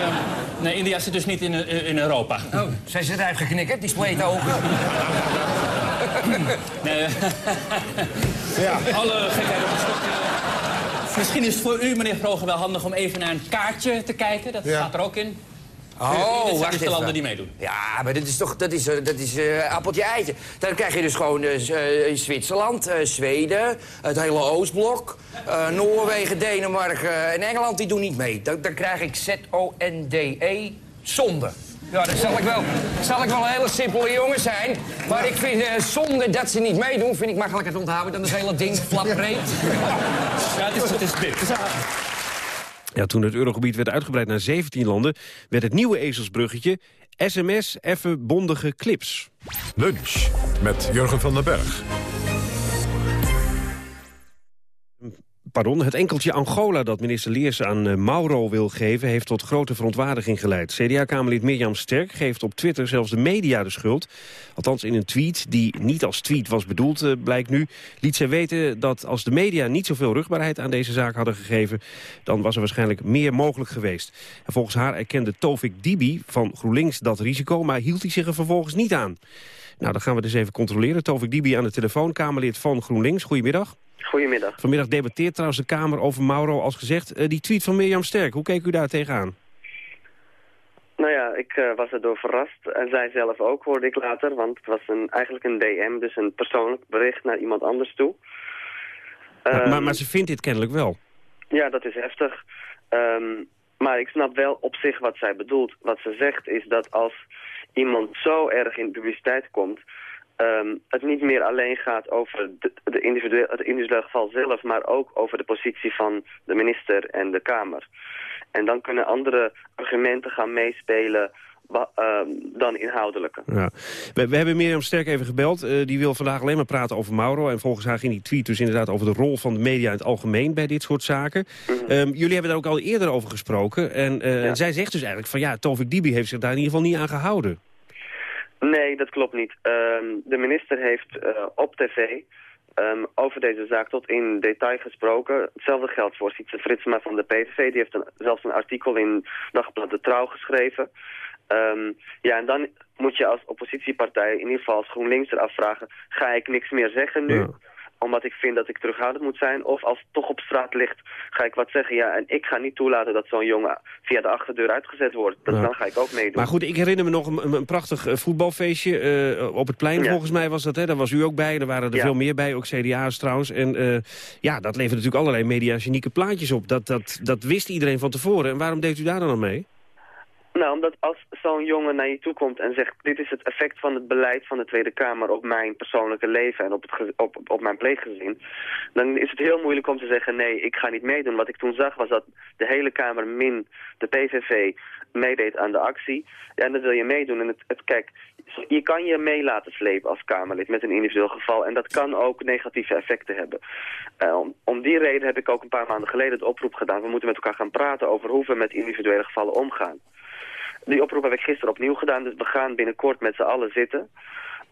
nee, India zit dus niet in, uh, in Europa. Oh, zijn ze eruit geknikkerd, die spleetogen? Nee, ja. alle gekheid op het stokje. Misschien is het voor u, meneer Vroger, wel handig om even naar een kaartje te kijken. Dat Ja. staat er ook in. Oh, Dit zijn dus de landen die meedoen. Ja, maar dat is toch dat is, eh, dat is eh, appeltje eitje. Dan krijg je dus gewoon eh, eh, Zwitserland, eh, Zweden, het hele Oostblok, eh, Noorwegen, Denemarken en Engeland die doen niet mee. Dan, dan krijg ik Z-O-N-D-E, zonde. Ja, dan zal ik, wel, zal ik wel een hele simpele jongen zijn. Maar ik vind eh, zonde dat ze niet meedoen, vind ik makkelijker te onthouden dan het hele ding flapbreed. Ja, het is, het is dit. Ja, toen het eurogebied werd uitgebreid naar 17 landen... werd het nieuwe ezelsbruggetje sms effe bondige clips. Lunch met Jurgen van den Berg. Pardon, het enkeltje Angola dat minister Leers aan eh, Mauro wil geven... heeft tot grote verontwaardiging geleid. CDA-kamerlid Mirjam Sterk geeft op Twitter zelfs de media de schuld. Althans in een tweet die niet als tweet was bedoeld, eh, blijkt nu... liet zij weten dat als de media niet zoveel rugbaarheid aan deze zaak hadden gegeven... dan was er waarschijnlijk meer mogelijk geweest. En volgens haar erkende Tovik Dibi van GroenLinks dat risico... maar hield hij zich er vervolgens niet aan. Nou, dan gaan we dus even controleren. Tovik Dibi aan de telefoon, Kamerlid van GroenLinks. Goedemiddag. Goedemiddag. Vanmiddag debatteert trouwens de Kamer over Mauro als gezegd. Eh, die tweet van Mirjam Sterk, hoe keek u daar tegenaan? Nou ja, ik eh, was erdoor verrast. En zij zelf ook, hoorde ik later. Want het was een, eigenlijk een DM, dus een persoonlijk bericht naar iemand anders toe. maar, Ehm, maar, maar ze vindt dit kennelijk wel. Ja, dat is heftig. Ehm, maar ik snap wel op zich wat zij bedoelt. Wat ze zegt is dat als iemand zo erg in de publiciteit komt... ehm, het niet meer alleen gaat over de, de individueel, het individuele geval zelf... maar ook over de positie van de minister en de Kamer. En dan kunnen andere argumenten gaan meespelen ehm, dan inhoudelijke. Ja. We, we hebben Mirjam Sterk even gebeld. Eh, die wil vandaag alleen maar praten over Mauro. En volgens haar ging die tweet dus inderdaad over de rol van de media in het algemeen bij dit soort zaken. Ehm, jullie hebben daar ook al eerder over gesproken. En eh, zij zegt dus eigenlijk van ja, Tovik Dibi heeft zich daar in ieder geval niet aan gehouden. Nee, dat klopt niet. Ehm, de minister heeft eh, op tv ehm, over deze zaak tot in detail gesproken. Hetzelfde geldt voor Sietse Fritsma van de PVV. Die heeft zelfs een artikel in Dagblad De Trouw geschreven. Ehm, ja, en dan moet je als oppositiepartij, in ieder geval als GroenLinks eraf vragen... ga ik niks meer zeggen nu? Omdat ik vind dat ik terughoudend moet zijn. Of als het toch op straat ligt, ga ik wat zeggen. Ja, en ik ga niet toelaten dat zo'n jongen via de achterdeur uitgezet wordt. Dat, Ja. Dan ga ik ook meedoen. Maar goed, ik herinner me nog een, een prachtig eh, voetbalfeestje eh, op het plein Ja. volgens mij was dat. Hè? Daar was u ook bij, er waren er Ja. veel meer bij, ook CDA's trouwens. En eh, ja, dat levert natuurlijk allerlei mediagenieke plaatjes op. Dat, dat, dat wist iedereen van tevoren. En waarom deed u daar dan aan mee? Nou, omdat als zo'n jongen naar je toe komt en zegt... dit is het effect van het beleid van de Tweede Kamer op mijn persoonlijke leven... en op, het op, op mijn pleeggezin... dan is het heel moeilijk om te zeggen... nee, ik ga niet meedoen. Wat ik toen zag was dat de hele Kamer min de PVV meedeed aan de actie. Ja, en dan wil je meedoen. En het, het, kijk, je kan je mee laten slepen als Kamerlid met een individueel geval. En dat kan ook negatieve effecten hebben. Uh, om, om, die reden heb ik ook een paar maanden geleden de oproep gedaan. We moeten met elkaar gaan praten over hoe we met individuele gevallen omgaan. Die oproep heb ik gisteren opnieuw gedaan. Dus we gaan binnenkort met z'n allen zitten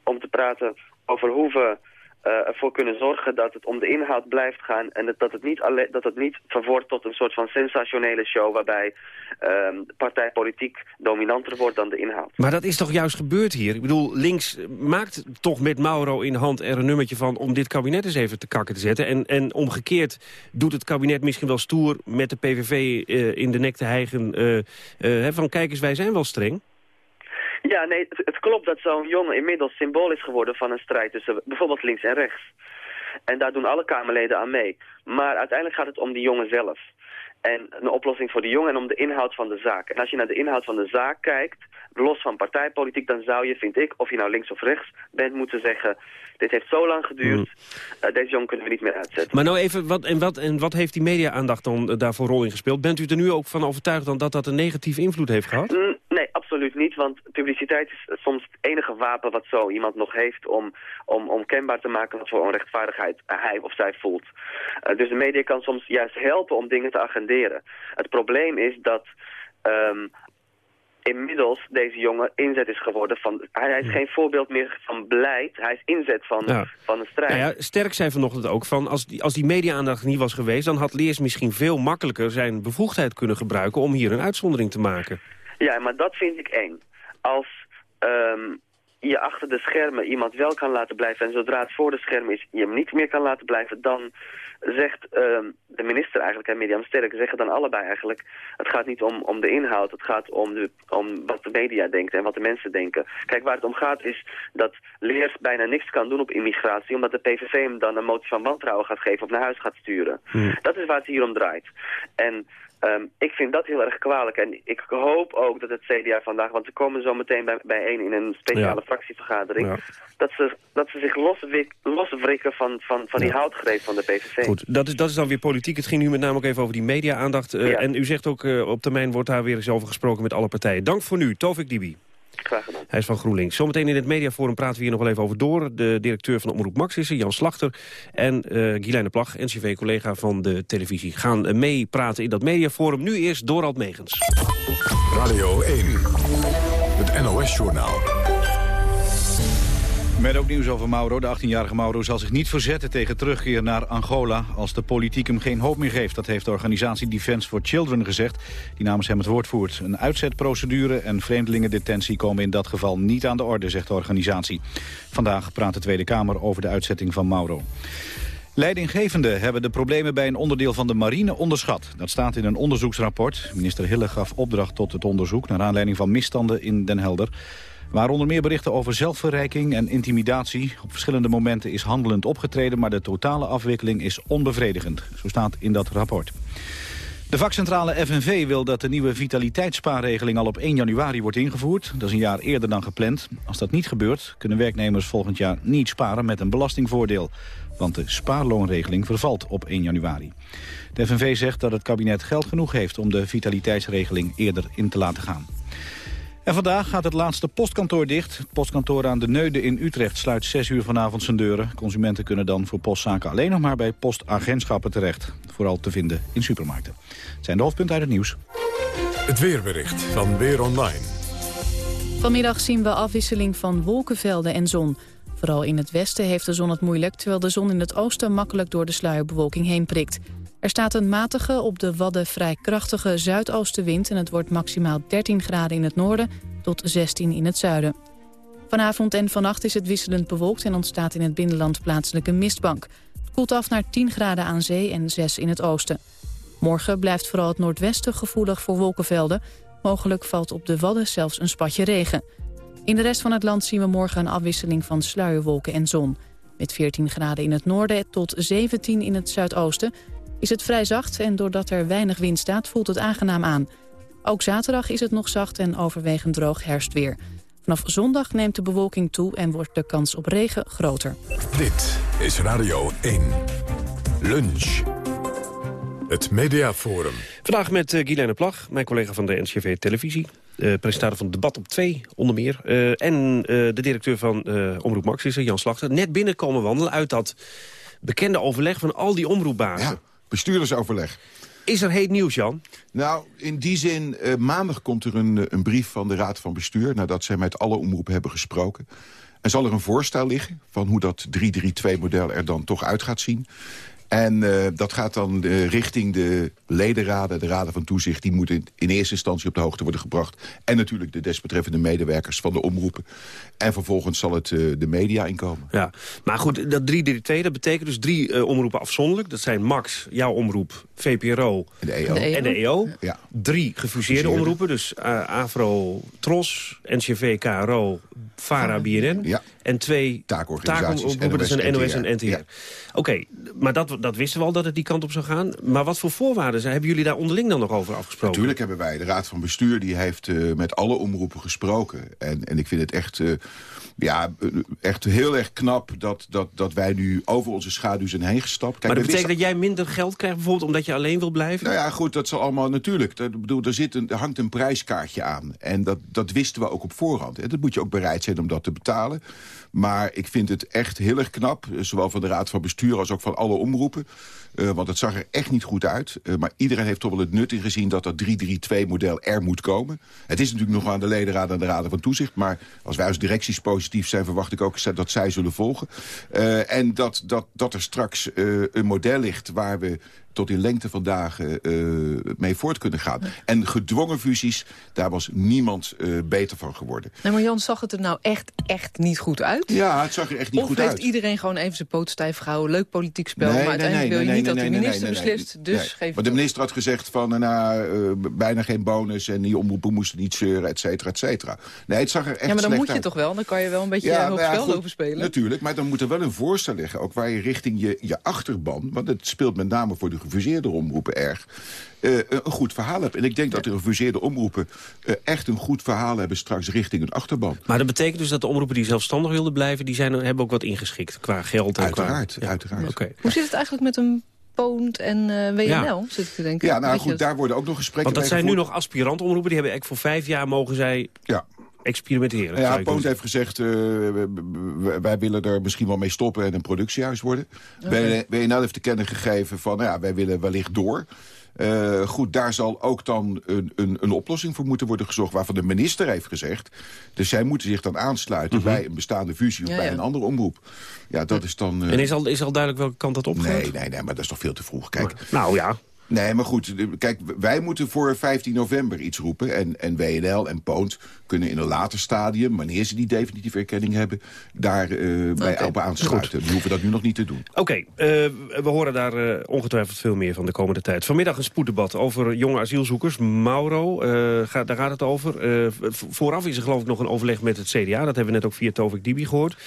om te praten over hoe we ervoor kunnen zorgen dat het om de inhoud blijft gaan... en dat, dat, het, niet alleen, dat het niet verwoordt tot een soort van sensationele show... waarbij uh, partijpolitiek dominanter wordt dan de inhoud. Maar dat is toch juist gebeurd hier? Ik bedoel, links maakt toch met Mauro in hand er een nummertje van... om dit kabinet eens even te kakken te zetten. En, en omgekeerd doet het kabinet misschien wel stoer met de PVV eh, in de nek te hijgen... Uh, van kijk eens, wij zijn wel streng. Ja, nee, het, klopt dat zo'n jongen inmiddels symbool is geworden van een strijd tussen bijvoorbeeld links en rechts. En daar doen alle Kamerleden aan mee. Maar uiteindelijk gaat het om die jongen zelf. En een oplossing voor die jongen en om de inhoud van de zaak. En als je naar de inhoud van de zaak kijkt, los van partijpolitiek, dan zou je, vind ik, of je nou links of rechts bent, moeten zeggen... dit heeft zo lang geduurd, mm. uh, deze jongen kunnen we niet meer uitzetten. Maar nou even, wat, en, wat, en wat heeft die media-aandacht dan uh, daarvoor rol in gespeeld? Bent u er nu ook van overtuigd dan dat dat een negatieve invloed heeft gehad? Mm, absoluut niet, want publiciteit is soms het enige wapen wat zo iemand nog heeft... om, om, om kenbaar te maken wat voor onrechtvaardigheid hij of zij voelt. Uh, dus de media kan soms juist helpen om dingen te agenderen. Het probleem is dat... Um, inmiddels deze jongen inzet is geworden van... Hij is geen voorbeeld meer van beleid, hij is inzet van, van een strijd. Ja, sterk zei vanochtend ook van, als die, als die media-aandacht niet was geweest... dan had Leers misschien veel makkelijker zijn bevoegdheid kunnen gebruiken... om hier een uitzondering te maken. Ja, maar dat vind ik eng. Als um, je achter de schermen iemand wel kan laten blijven... en zodra het voor de schermen is, je hem niet meer kan laten blijven... dan zegt uh, de minister eigenlijk en Mirjam Sterk zeggen dan allebei eigenlijk... het gaat niet om, om de inhoud, het gaat om, de, om wat de media denkt en wat de mensen denken. Kijk, waar het om gaat is dat Leers bijna niks kan doen op immigratie... omdat de PVV hem dan een motie van wantrouwen gaat geven of naar huis gaat sturen. Hmm. Dat is waar het hier om draait. En Um, ik vind dat heel erg kwalijk. En ik hoop ook dat het CDA vandaag, want ze komen zo meteen bij, bijeen in een speciale fractievergadering, dat, ze, dat ze zich loswrikken van, van, van die houtgreep van de PVV. Goed, dat is, dat is dan weer politiek. Het ging nu met name ook even over die media-aandacht. Uh, En u zegt ook, uh, op termijn wordt daar weer eens over gesproken met alle partijen. Dank voor nu, Tovik Dibi. Graag gedaan. Hij is van GroenLinks. Zometeen in het mediaforum praten we hier nog wel even over door. De directeur van Omroep Max is er, Jan Slachter. En uh, Guilaine Plag, NCV-collega van de televisie, gaan meepraten in dat mediaforum. Nu eerst Dorald Megens. Radio 1, het NOS-journaal. Met ook nieuws over Mauro. De 18-jarige Mauro zal zich niet verzetten tegen terugkeer naar Angola... als de politiek hem geen hoop meer geeft. Dat heeft de organisatie Defense for Children gezegd... die namens hem het woord voert. Een uitzetprocedure en vreemdelingendetentie komen in dat geval niet aan de orde, zegt de organisatie. Vandaag praat de Tweede Kamer over de uitzetting van Mauro. Leidinggevenden hebben de problemen bij een onderdeel van de marine onderschat. Dat staat in een onderzoeksrapport. Minister Hille gaf opdracht tot het onderzoek... naar aanleiding van misstanden in Den Helder waar onder meer berichten over zelfverrijking en intimidatie. Op verschillende momenten is handelend opgetreden... maar de totale afwikkeling is onbevredigend. Zo staat in dat rapport. De vakcentrale FNV wil dat de nieuwe vitaliteitsspaarregeling al op 1 januari wordt ingevoerd. Dat is een jaar eerder dan gepland. Als dat niet gebeurt, kunnen werknemers volgend jaar niet sparen met een belastingvoordeel. Want de spaarloonregeling vervalt op 1 januari. De FNV zegt dat het kabinet geld genoeg heeft om de vitaliteitsregeling eerder in te laten gaan. En vandaag gaat het laatste postkantoor dicht. Het postkantoor aan de Neude in Utrecht sluit 6 uur vanavond zijn deuren. Consumenten kunnen dan voor postzaken alleen nog maar bij postagentschappen terecht. Vooral te vinden in supermarkten. Het zijn de hoofdpunten uit het nieuws. Het weerbericht van Weer Online. Vanmiddag zien we afwisseling van wolkenvelden en zon. Vooral in het westen heeft de zon het moeilijk... terwijl de zon in het oosten makkelijk door de sluierbewolking heen prikt. Er staat een matige, op de Wadden vrij krachtige zuidoostenwind... en het wordt maximaal 13 graden in het noorden tot 16 in het zuiden. Vanavond en vannacht is het wisselend bewolkt... en ontstaat in het binnenland plaatselijke mistbank. Het koelt af naar 10 graden aan zee en 6 in het oosten. Morgen blijft vooral het noordwesten gevoelig voor wolkenvelden. Mogelijk valt op de Wadden zelfs een spatje regen. In de rest van het land zien we morgen een afwisseling van sluierwolken en zon. Met 14 graden in het noorden tot 17 in het zuidoosten is het vrij zacht en doordat er weinig wind staat voelt het aangenaam aan. Ook zaterdag is het nog zacht en overwegend droog herfstweer. Vanaf zondag neemt de bewolking toe en wordt de kans op regen groter. Dit is Radio 1. Lunch. Het Mediaforum. Vandaag met uh, Guylaine Plag, mijn collega van de NCV Televisie. Uh, presentator van Debat op 2, onder meer. Uh, en de directeur van Omroep Max is er, Jan Slachter. Net binnenkomen wandelen uit dat bekende overleg van al die omroepbazen. Ja, bestuurdersoverleg. Is er heet nieuws, Jan? Nou, in die zin, uh, maandag komt er een, een brief van de Raad van Bestuur... nadat zij met alle omroepen hebben gesproken. En zal er een voorstel liggen van hoe dat 332-model er dan toch uit gaat zien. En uh, dat gaat dan uh, richting de ledenraden, de raden van toezicht. Die moeten in eerste instantie op de hoogte worden gebracht. En natuurlijk de desbetreffende medewerkers van de omroepen. En vervolgens zal het uh, de media inkomen. Ja, maar goed, dat 332, dat betekent dus drie omroepen afzonderlijk. Dat zijn Max, jouw omroep, VPRO en de EO. En de EO. Ja. Drie gefuseerde omroepen, dus AVRO, TROS, NCV, KRO, VARA, BNN. Ja. En twee taakorganisaties, taakomroepen, dat zijn NOS en NTR. Ja. Oké, okay, maar dat, dat wisten we al dat het die kant op zou gaan. Maar wat voor voorwaarden zijn? Hebben jullie daar onderling dan nog over afgesproken? Natuurlijk hebben wij. De Raad van Bestuur die heeft uh, met alle omroepen gesproken. En, en ik vind het echt... Uh, ja, echt heel erg knap dat, dat, dat wij nu over onze schaduw zijn heen gestapt. Kijk, maar dat betekent dat jij minder geld krijgt bijvoorbeeld omdat je alleen wil blijven? Nou ja, goed, dat zal allemaal natuurlijk. Dat, bedoel, er, zit een, er hangt een prijskaartje aan. En dat, dat wisten we ook op voorhand. En dat moet je ook bereid zijn om dat te betalen. Maar ik vind het echt heel erg knap, zowel van de Raad van Bestuur als ook van alle omroepen. Uh, want het zag er echt niet goed uit. Uh, maar iedereen heeft toch wel het nut in gezien dat dat 3-3-2-model er moet komen. Het is natuurlijk nog aan de ledenraad en de raden van toezicht. Maar als wij als directies zijn, verwacht ik ook dat zij zullen volgen. Uh, en dat, dat, dat er straks een model ligt waar we tot in lengte van dagen uh, mee voort kunnen gaan. En gedwongen fusies, daar was niemand uh, beter van geworden. Nee, maar Jan, zag het er nou echt, echt niet goed uit? Ja, het zag er echt niet of goed uit. Of heeft iedereen gewoon even zijn poot stijf gehouden? Leuk politiek spel, nee, maar uiteindelijk nee, nee, wil je niet dat de minister beslist. Dus geef maar de minister had gezegd van nou, uh, bijna geen bonus... en die omroepen moesten niet zeuren, et cetera, et cetera. Nee, het zag er echt Ja, maar dan moet je uit. toch wel? Dan kan je wel een beetje ja, hoog ja, spel over spelen. Natuurlijk, maar dan moet er wel een voorstel liggen. Ook waar je richting je, je achterban... want het speelt met name voor de gefuseerde omroepen erg... Uh, een goed verhaal hebt. En ik denk dat de gefuseerde omroepen uh, echt een goed verhaal hebben straks richting een achterban. Maar dat betekent dus dat de omroepen die zelfstandig wilden blijven... die zijn, hebben ook wat ingeschikt qua geld en uiteraard, qua... Ja. uiteraard. Okay. Hoe zit het eigenlijk met een Poont en uh, WNL, ja. zit ik te denken. Ja, nou goed, daar worden ook nog gesprekken Want dat zijn nu nog aspirantomroepen. Die hebben eigenlijk voor vijf jaar mogen zij... Ja experimenteren. Ja, Poont heeft gezegd, uh, wij willen er misschien wel mee stoppen en een productiehuis worden. Okay. WNL heeft te kennen gegeven van, nou ja, wij willen wellicht door. Uh, goed, daar zal ook dan een, een, een, oplossing voor moeten worden gezocht... waarvan de minister heeft gezegd. Dus zij moeten zich dan aansluiten mm -hmm. bij een bestaande fusie... of ja, bij ja. een andere omroep. Ja, dat is dan... Uh... En is al, is al duidelijk welke kant dat opgaat? Nee, nee, nee, maar dat is toch veel te vroeg. Kijk, maar, nou ja, Nee, maar goed, kijk, wij moeten voor 15 november iets roepen. En, en WNL en Poont kunnen in een later stadium... wanneer ze die definitieve erkenning hebben... daar uh, bij okay. op aansluiten. We hoeven dat nu nog niet te doen. Oké, okay, uh, we horen daar uh, ongetwijfeld veel meer van de komende tijd. Vanmiddag een spoeddebat over jonge asielzoekers. Mauro, gaat, daar gaat het over. vooraf is er geloof ik nog een overleg met het CDA. Dat hebben we net ook via Tovik Dibi gehoord.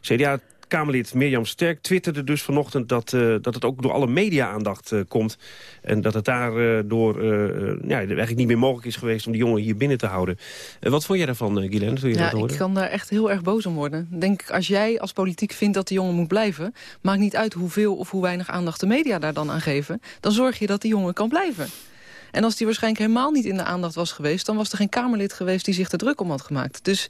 CDA Kamerlid Mirjam Sterk twitterde dus vanochtend dat, uh, dat het ook door alle media-aandacht uh, komt. En dat het daardoor uh, ja, eigenlijk niet meer mogelijk is geweest om die jongen hier binnen te houden. wat vond jij daarvan, uh, Guylaine, toen je ja, dat hoorde? ik kan daar echt heel erg boos om worden. Denk als jij als politiek vindt dat die jongen moet blijven... maakt niet uit hoeveel of hoe weinig aandacht de media daar dan aan geven... dan zorg je dat die jongen kan blijven. En als die waarschijnlijk helemaal niet in de aandacht was geweest... dan was er geen Kamerlid geweest die zich er druk om had gemaakt. Dus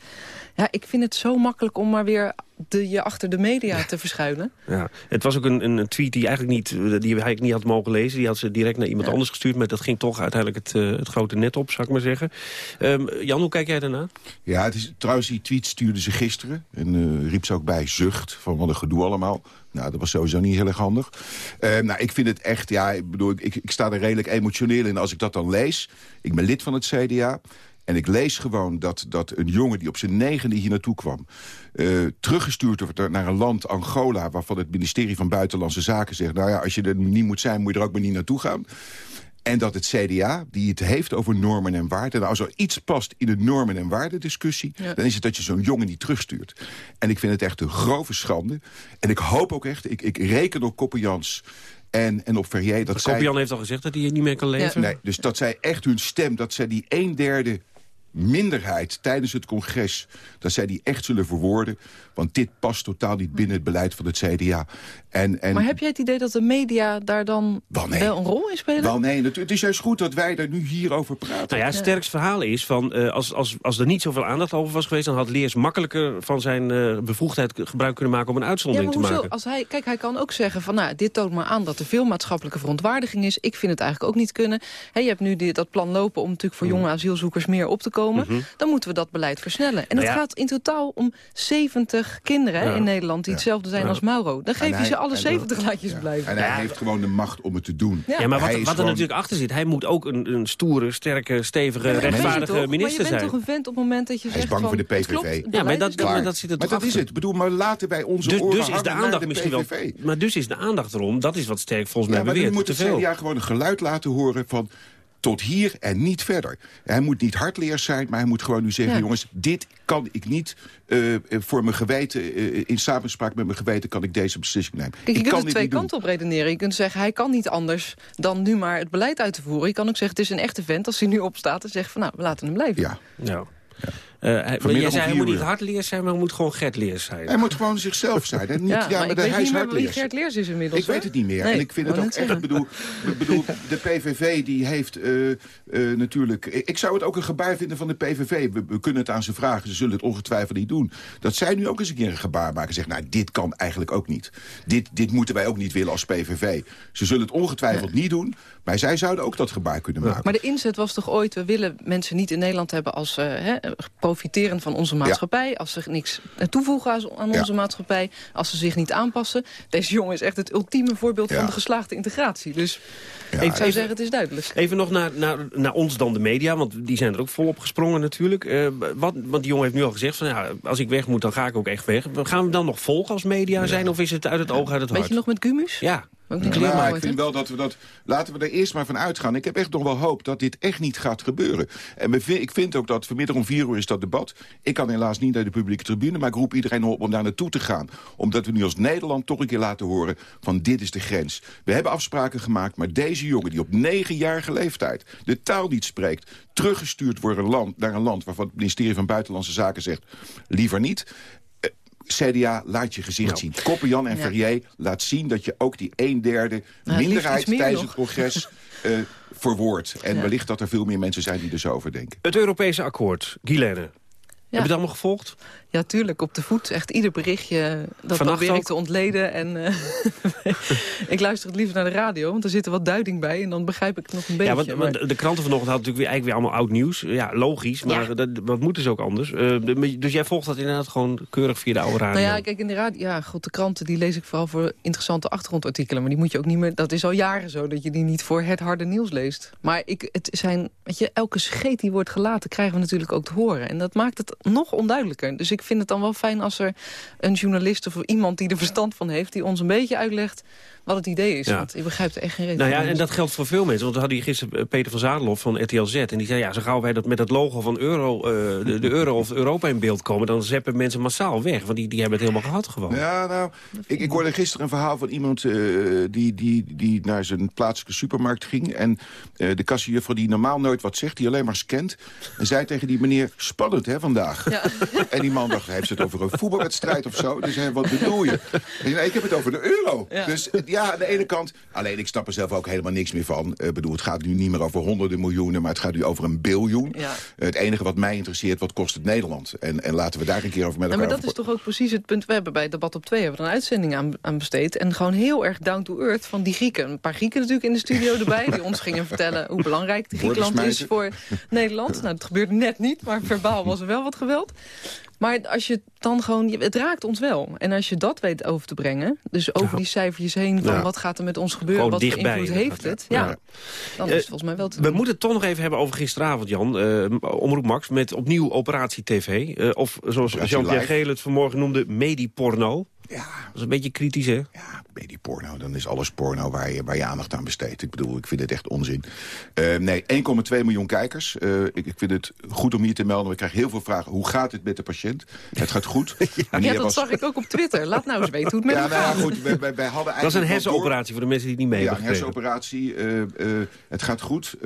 ja, ik vind het zo makkelijk om maar weer de, je achter de media ja. te verschuilen. Ja, het was ook een, een tweet die eigenlijk niet, die hij niet had mogen lezen. Die had ze direct naar iemand ja. anders gestuurd. Maar dat ging toch uiteindelijk het, uh, het grote net op, zou ik maar zeggen. Um, Jan, hoe kijk jij daarna? Ja, het is, trouwens, die tweet stuurde ze gisteren. En uh, riep ze ook bij zucht van wat een gedoe allemaal. Nou, dat was sowieso niet heel erg handig. Uh, nou, ik vind het echt, ja, ik bedoel, ik, ik sta er redelijk emotioneel in als ik dat dan lees. Ik ben lid van het CDA. En ik lees gewoon dat, dat een jongen die op zijn negende hier naartoe kwam... Uh, teruggestuurd wordt naar een land, Angola... waarvan het ministerie van Buitenlandse Zaken zegt... nou ja, als je er niet moet zijn, moet je er ook maar niet naartoe gaan. En dat het CDA, die het heeft over normen en waarden... nou, als er iets past in de normen- en waardendiscussie... Ja. dan is het dat je zo'n jongen niet terugstuurt. En ik vind het echt een grove schande. En ik hoop ook echt, ik, ik reken op Koppenjans en, en op Verrier... Dat zij, heeft al gezegd dat hij niet meer kan leven. Nee, dus dat zij echt hun stem, dat zij die een derde minderheid tijdens het congres... dat zij die echt zullen verwoorden. Want dit past totaal niet binnen het beleid van het CDA. En, en maar heb jij het idee dat de media daar dan wel, nee. wel een rol in spelen? Wel nee, het, het, is juist goed dat wij er nu hier over praten. Nou ja, het sterkste verhaal is van uh, als, als, als er niet zoveel aandacht over was geweest... dan had Leers makkelijker van zijn uh, bevoegdheid gebruik kunnen maken om een uitzondering ja, te hoezo? maken. Als hij, kijk, hij kan ook zeggen van nou, dit toont maar aan dat er veel maatschappelijke verontwaardiging is. Ik vind het eigenlijk ook niet kunnen. He, je hebt nu die, dat plan lopen om natuurlijk voor Mm. jonge asielzoekers meer op te komen. Mhm. Dan moeten we dat beleid versnellen. En Nou het ja. gaat in totaal om 70 kinderen Ja. in Nederland die Ja. hetzelfde zijn Ja. als Mauro. Dan geef je hij- ze alle en- 70 laatjes blijven. En hij heeft gewoon de macht om het te doen. Ja, maar wat, Hij is wat er gewoon- natuurlijk achter zit... hij moet ook een, een stoere, sterke, stevige, Ja, rechtvaardige toch? minister maar je bent zijn. toch een vent op het moment dat je Hij is zegt bang van, voor de PVV. Ja, maar dat, is dat, dat zit er Maar dat is het. Ik bedoel, maar laten wij onze Dus, oren dus is de aandacht misschien wel... PVV. Maar dus is de aandacht erom, dat is wat sterk volgens Ja, mij maar nu beweert. moet te het veel. CDA gewoon een geluid laten horen van tot hier en niet verder. Hij moet niet hardleers zijn, maar hij moet gewoon nu zeggen... Ja. jongens, dit kan ik niet eh, eh, voor mijn geweten... eh, in samenspraak met mijn geweten kan ik deze beslissing nemen. Kijk, je ik kunt kan er twee kanten op redeneren. Je kunt zeggen, hij kan niet anders dan nu maar het beleid uit te voeren. Je kan ook zeggen, het is een echte vent als hij nu opstaat en zegt van nou, we laten hem blijven. Ja. Ja. Hij, jij zei, hij vier moet niet hardleers zijn, maar hij moet gewoon Gertleers zijn. Hij moet gewoon zichzelf zijn. Hè? Niet, Ja, ja, maar ik de- weet hij niet meer wie hardleers. Gert Leers is inmiddels. Ik weet het niet meer. Nee, en ik vind het ook echt... Ik bedoel, ik bedoel, de PVV die heeft eh, eh, natuurlijk... Ik zou het ook een gebaar vinden van de PVV. We, we kunnen het aan ze vragen. Ze zullen het ongetwijfeld niet doen. Dat zij nu ook eens een keer een gebaar maken. Zeggen, nou, dit kan eigenlijk ook niet. Dit, dit moeten wij ook niet willen als PVV. Ze zullen het ongetwijfeld niet doen. Maar zij zouden ook dat gebaar kunnen maken. Maar de inzet was toch ooit, we willen mensen niet in Nederland hebben als eh, hè, profiteren van onze maatschappij. Als ze niks toevoegen aan- Ja. onze maatschappij. Als ze zich niet aanpassen. Deze jongen is echt het ultieme voorbeeld Ja. van de geslaagde integratie. Dus ik zou even- zeggen, het is duidelijk. Even nog naar, naar, naar ons dan de media, want die zijn er ook volop gesprongen natuurlijk. Eh, wat, want die jongen heeft nu al gezegd, van, ja, als ik weg moet, dan ga ik ook echt weg. Gaan we dan nog volgen als media zijn, of is het uit het oog, uit het hart? Weet je nog met Gumus? Ja. Ook Ja, maar ik vind wel dat we dat... Laten we er eerst maar van uitgaan. Ik heb echt nog wel hoop dat dit echt niet gaat gebeuren. En we ik vind ook dat vanmiddag om vier uur is dat debat. Ik kan helaas niet naar de publieke tribune... maar ik roep iedereen op om daar naartoe te gaan. Omdat we nu als Nederland toch een keer laten horen... van dit is de grens. We hebben afspraken gemaakt, maar deze jongen... die op negenjarige leeftijd de taal niet spreekt... teruggestuurd wordt naar een land... waarvan het ministerie van Buitenlandse Zaken zegt... liever niet... CDA, laat je gezicht zien. Koppenjan en Ja. Verrier laat zien dat je ook die een derde liefst minderheid tijdens nog. het congres eh verwoordt. En Ja. wellicht dat er veel meer mensen zijn die er zo over denken. Het Europese akkoord, Guilaine. Heb je het allemaal gevolgd? Ja, tuurlijk, op de voet. Echt ieder berichtje, dat Vannacht probeer ik ook? te ontleden. En, eh, ik luister het liever naar de radio, want er zit er wat duiding bij. En dan begrijp ik het nog een beetje. Ja, want, maar- de kranten vanochtend hadden natuurlijk weer, eigenlijk weer allemaal oud nieuws. Ja, logisch, maar dat, wat moeten ze ook anders? Eh, de- dus jij volgt dat inderdaad gewoon keurig via de oude radio? Nou ja, kijk, in de radio, ja, goed, de kranten die lees ik vooral voor interessante achtergrondartikelen. Maar die moet je ook niet meer, dat is al jaren zo, dat je die niet voor het harde nieuws leest. Maar ik, het zijn, weet je, elke scheet die wordt gelaten, krijgen we natuurlijk ook te horen. En dat maakt het nog onduidelijker. Dus ik vind het dan wel fijn als er een journalist of iemand die er verstand van heeft, die ons een beetje uitlegt wat het idee is. Ja. Want je begrijpt er echt geen reden Nou ja, en dat geldt voor veel mensen. Want we hadden hier gisteren eh, Peter van Zadelof van RTL Z. En die zei, ja, zo gauw wij dat met het logo van euro, eh, de, de euro of Europa in beeld komen... dan zeppen mensen massaal weg. Want die, die hebben het helemaal gehad gewoon. Ja, nou, ik, ik hoorde gisteren een verhaal van iemand eh, die, die, die naar zijn plaatselijke supermarkt ging. En eh, de kassierjuffrouw die normaal nooit wat zegt, die alleen maar scant. En zei tegen die meneer, spannend hè vandaag. En die man dacht, heeft ze het over een voetbalwedstrijd of zo? Dus hij, wat bedoel je? Ik heb het over de euro. Ja. Dus ja, aan de ene kant... Alleen, ik snap er zelf ook helemaal niks meer van. Ik bedoel, het gaat nu niet meer over honderden miljoenen... maar het gaat nu over een biljoen. Ja. Eh, het enige wat mij interesseert, wat kost het Nederland? En, en laten we daar een keer over met Ja, elkaar maar dat over- is toch ook precies het punt. We hebben bij Debat op 2 hebben we er een uitzending aan, aan besteed. En gewoon heel erg down to earth van die Grieken. Een paar Grieken natuurlijk in de studio erbij. Die ons gingen vertellen hoe belangrijk Griekenland is voor Nederland. Nou, dat gebeurde net niet, maar verbaal was er wel wat geweld. Maar als je dan gewoon, het raakt ons wel. En als je dat weet over te brengen, dus over die cijfertjes heen... van Ja. wat gaat er met ons gebeuren, Gewoon wat voor invloed heeft het... ja. Dan Eh, is het volgens mij wel te We doen. moeten het toch nog even hebben over gisteravond, Jan. Eh, Omroep Max met opnieuw Operatie TV. Eh, of zoals Jean-Pierre. Geel het vanmorgen noemde, mediporno. Ja, Dat is een beetje kritisch, hè? Ja, medieporno, dan is alles porno waar je, waar je aandacht aan besteedt. Ik bedoel, ik vind het echt onzin. Uh, nee, 1,2 miljoen kijkers. Uh, ik, ik, vind het goed om hier te melden. We krijgen heel veel vragen. Hoe gaat het met de patiënt? Het gaat goed. ja, ja, dat was... zag ik ook op Twitter. Laat nou eens weten hoe het met ja, nou, gaat. Goed, wij, wij, wij hadden dat is een hersenoperatie voor de mensen die het niet mee ja, hebben een hersenoperatie. Uh, het gaat goed.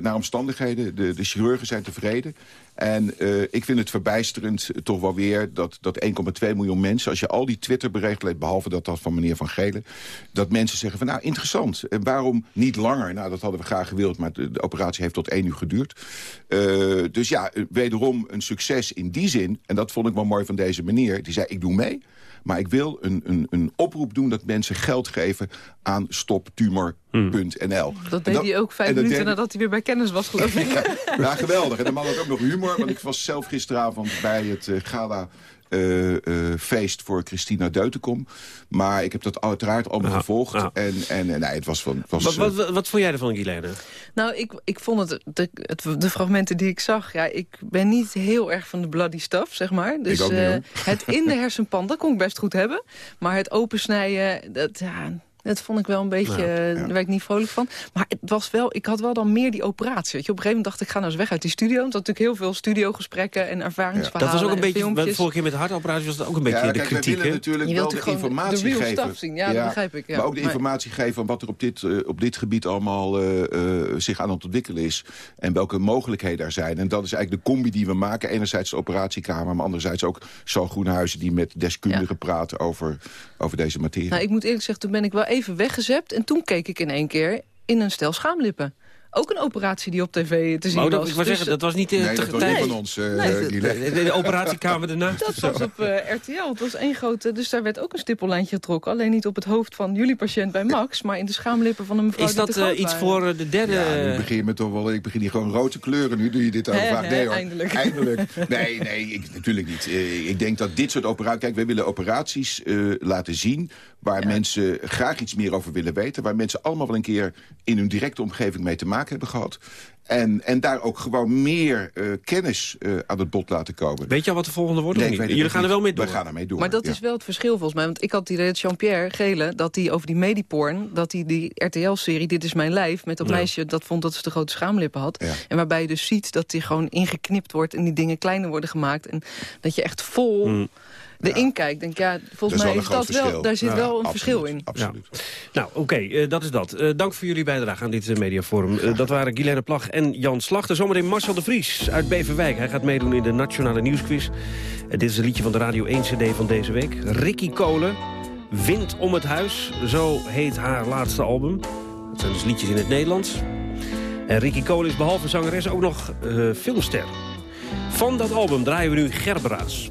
naar omstandigheden. De, de chirurgen zijn tevreden. En uh, ik vind het verbijsterend toch wel weer dat, dat 1,2 miljoen mensen... als je al die Twitter-berichten leest, behalve dat dat van meneer Van Gelen... dat mensen zeggen van nou, interessant. En waarom niet langer? Nou, dat hadden we graag gewild, maar de, operatie heeft tot één uur geduurd. Uh, dus ja, wederom een succes in die zin. En dat vond ik wel mooi van deze meneer. Die zei, ik doe mee. Maar ik wil een, een, een oproep doen dat mensen geld geven aan stoptumor.nl. Dat deed hij ook vijf minuten nadat hij weer bij kennis was, geloof ik. ja, geweldig. En de man had ook nog humor. Want ik was zelf gisteravond bij het uh, gala uh, uh, feest voor Christina Deutenkom. Maar ik heb dat uiteraard allemaal gevolgd. En, en nee, het was van... Was, wat, wat, wat, vond jij ervan, Guilaine? Nou, ik, ik vond het de, het, de fragmenten die ik zag... Ja, ik ben niet heel erg van de bloody stuff, zeg maar. Dus ik ook niet, het in de hersenpan, dat kon ik best goed hebben. Maar het opensnijden, dat... Ja, dat vond ik wel een beetje, ja, ja. daar werd ik niet vrolijk van. Maar het was wel, ik had wel dan meer die operatie. Weet je. Op een gegeven moment dacht ik, ga nou eens weg uit die studio. Want dat natuurlijk heel veel studiogesprekken en ervaringsverhalen Dat was ook een beetje, vorige keer met de hartoperatie was dat ook een beetje ja, de kijk, kritiek. Willen natuurlijk je wel de informatie de geven. Zien. Ja, dat begrijp ik. Maar ook de informatie geven van wat er op dit, uh, op dit gebied allemaal uh, uh, zich aan het ontwikkelen is. En welke mogelijkheden er zijn. En dat is eigenlijk de combi die we maken. Enerzijds de operatiekamer, maar anderzijds ook Sal Groenhuizen... die met deskundigen praten over, over deze materie. Nou, ik moet eerlijk zeggen, toen ben ik wel even weggezept en toen keek ik in één keer in een stel schaamlippen. Ook een operatie die op tv te zien oh, dat, was. Ik wou dus, zeggen, dat was niet... Nee, dat was niet van ons. Uh, nee, de, de, de, operatiekamer daarnaast. Dat was op uh, RTL. Het was één grote... Dus daar werd ook een stippellijntje getrokken. Alleen niet op het hoofd van jullie patiënt bij Max... maar in de schaamlippen van een mevrouw Is dat uh, iets voor de derde... Ja, nu begin je me toch wel... Ik begin hier gewoon rood te kleuren. Nu doe je dit aan Nee hoor. Eindelijk. Eindelijk. Nee, nee, ik, natuurlijk niet. ik denk dat dit soort operaties... Kijk, wij willen operaties laten zien... waar ja. mensen graag iets meer over willen weten. Waar mensen allemaal wel een keer in hun directe omgeving mee te maken hebben gehad. En, en daar ook gewoon meer uh, kennis uh, aan het bod laten komen. Weet je al wat de volgende wordt? Nee, Jullie gaan er wel mee door? We gaan er mee door. Maar dat ja. is wel het verschil volgens mij. Want ik had die idee dat Jean-Pierre Gele, dat hij over die mediporn... dat hij die RTL-serie Dit is mijn lijf... met dat ja. meisje dat vond dat ze de grote schaamlippen had. Ja. En waarbij je dus ziet dat die gewoon ingeknipt wordt... en die dingen kleiner worden gemaakt. En dat je echt vol... Mm erin ja. kijkt. Denk, ja, volgens mij is dat wel, daar zit ja, wel een absoluut, verschil in. Absoluut. Ja. Nou, oké, okay, uh, dat is dat. Uh, dank voor jullie bijdrage aan dit uh, mediaforum. dat waren Guilaine Plag en Jan Slachter. Zometeen Marcel de Vries uit Beverwijk. Hij gaat meedoen in de Nationale Nieuwsquiz. dit is een liedje van de Radio 1 CD van deze week. Ricky Kolen, Wind om het Huis. Zo heet haar laatste album. Dat zijn dus liedjes in het Nederlands. En Ricky Kolen is behalve zangeres ook nog filmster. Van dat album draaien we nu Gerbera's